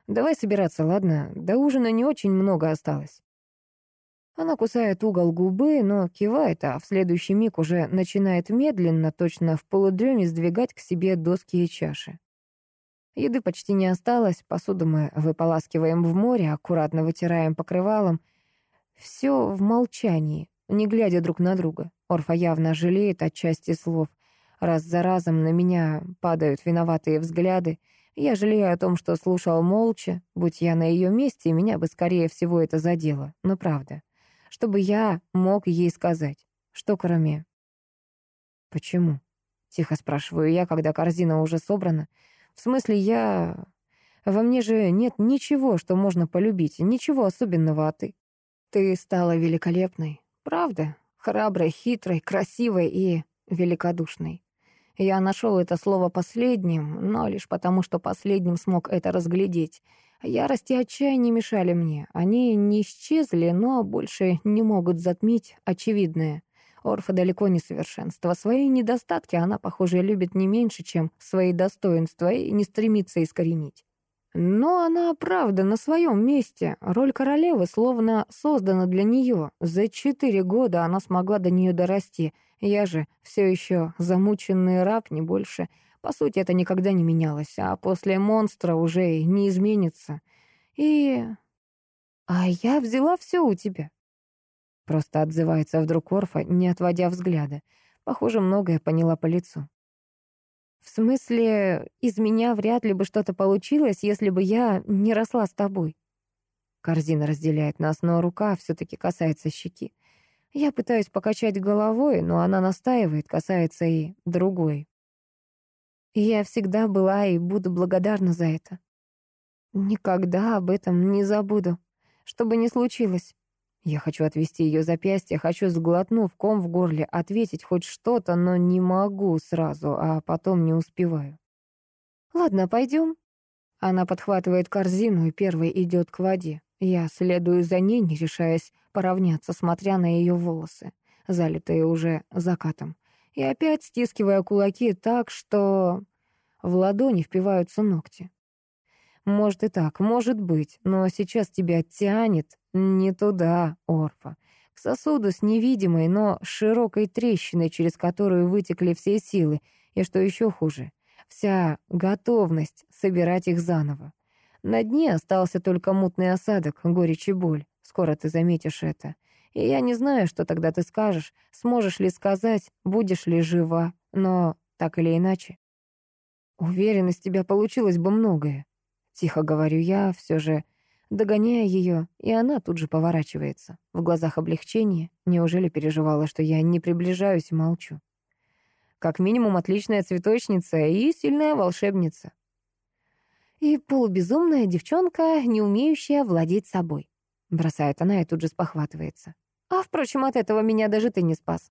Давай собираться, ладно? До ужина не очень много осталось. Она кусает угол губы, но кивает, а в следующий миг уже начинает медленно, точно в полудреме, сдвигать к себе доски и чаши. Еды почти не осталось, посуду мы выполаскиваем в море, аккуратно вытираем покрывалом, все в молчании, не глядя друг на друга. Орфа явно жалеет от части слов. Раз за разом на меня падают виноватые взгляды. Я жалею о том, что слушал молча. Будь я на ее месте, меня бы, скорее всего, это задело. Но правда. Чтобы я мог ей сказать. Что кроме... «Почему?» — тихо спрашиваю я, когда корзина уже собрана. «В смысле, я... Во мне же нет ничего, что можно полюбить, ничего особенного, а ты? Ты стала великолепной, правда? Храброй, хитрой, красивой и великодушной. Я нашел это слово последним, но лишь потому, что последним смог это разглядеть. Ярость и отчаяние мешали мне. Они не исчезли, но больше не могут затмить очевидное. Орфа далеко не совершенство. Свои недостатки она, похоже, любит не меньше, чем свои достоинства, и не стремится искоренить. Но она, правда, на своем месте. Роль королевы словно создана для нее. За четыре года она смогла до нее дорасти. Я же все еще замученный раб, не больше. По сути, это никогда не менялось, а после монстра уже и не изменится. И... А я взяла все у тебя. Просто отзывается вдруг Орфа, не отводя взгляда. Похоже, многое поняла по лицу. В смысле, из меня вряд ли бы что-то получилось, если бы я не росла с тобой. Корзина разделяет нас, но рука все-таки касается щеки. Я пытаюсь покачать головой, но она настаивает, касается и другой. Я всегда была и буду благодарна за это. Никогда об этом не забуду, что бы ни случилось. Я хочу отвести ее запястье, хочу, сглотнув ком в горле, ответить хоть что-то, но не могу сразу, а потом не успеваю. «Ладно, пойдем». Она подхватывает корзину и первой идет к воде. Я следую за ней, не решаясь поравняться, смотря на ее волосы, залитые уже закатом. И опять стискивая кулаки так, что в ладони впиваются ногти. Может и так, может быть, но сейчас тебя тянет не туда, Орфа, к сосуду с невидимой, но широкой трещиной, через которую вытекли все силы, и что еще хуже, вся готовность собирать их заново. На дне остался только мутный осадок, горечь и боль. Скоро ты заметишь это. И я не знаю, что тогда ты скажешь, сможешь ли сказать, будешь ли жива, но так или иначе. Уверен, из тебя получилось бы многое. Тихо говорю я, все же догоняя ее, и она тут же поворачивается. В глазах облегчение. Неужели переживала, что я не приближаюсь и молчу? Как минимум отличная цветочница и сильная волшебница. И полубезумная девчонка, не умеющая владеть собой. Бросает она и тут же спохватывается. А, впрочем, от этого меня даже ты не спас.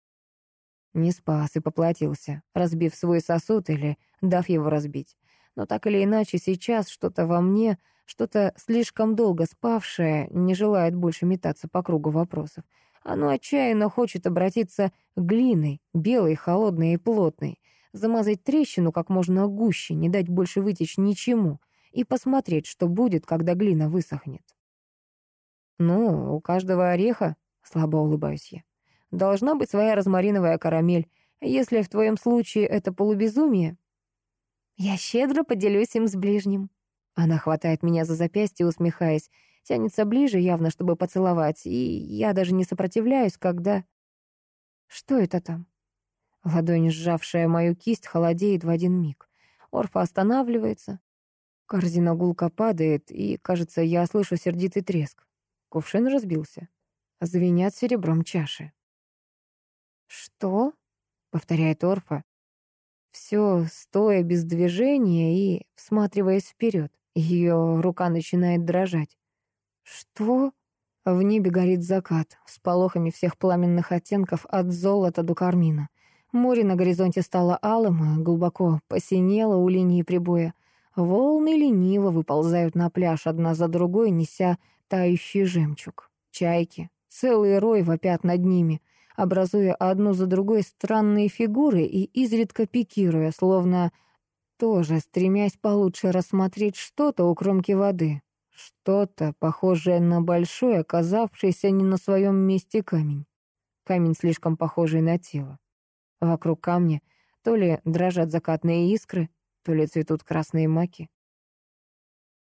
Не спас и поплатился, разбив свой сосуд или дав его разбить. Но так или иначе, сейчас что-то во мне, что-то слишком долго спавшее, не желает больше метаться по кругу вопросов. Оно отчаянно хочет обратиться глиной, белой, холодной и плотной, замазать трещину как можно гуще, не дать больше вытечь ничему и посмотреть, что будет, когда глина высохнет. «Ну, у каждого ореха», — слабо улыбаюсь я, — «должна быть своя розмариновая карамель. Если в твоем случае это полубезумие...» «Я щедро поделюсь им с ближним». Она хватает меня за запястье, усмехаясь, тянется ближе, явно, чтобы поцеловать, и я даже не сопротивляюсь, когда... Что это там? Ладонь, сжавшая мою кисть, холодеет в один миг. Орфа останавливается. Корзина гулко падает, и, кажется, я слышу сердитый треск. Кувшин разбился. Звенят серебром чаши. «Что?» — повторяет Орфа. Все стоя без движения и всматриваясь вперед. Ее рука начинает дрожать. «Что?» В небе горит закат, с полохами всех пламенных оттенков от золота до кармина. Море на горизонте стало алым и глубоко посинело у линии прибоя. Волны лениво выползают на пляж одна за другой, неся тающий жемчуг. Чайки, целый рой вопят над ними, образуя одну за другой странные фигуры и изредка пикируя, словно тоже стремясь получше рассмотреть что-то у кромки воды. Что-то, похожее на большой, оказавшийся не на своем месте камень. Камень, слишком похожий на тело. Вокруг камня то ли дрожат закатные искры, то ли цветут красные маки.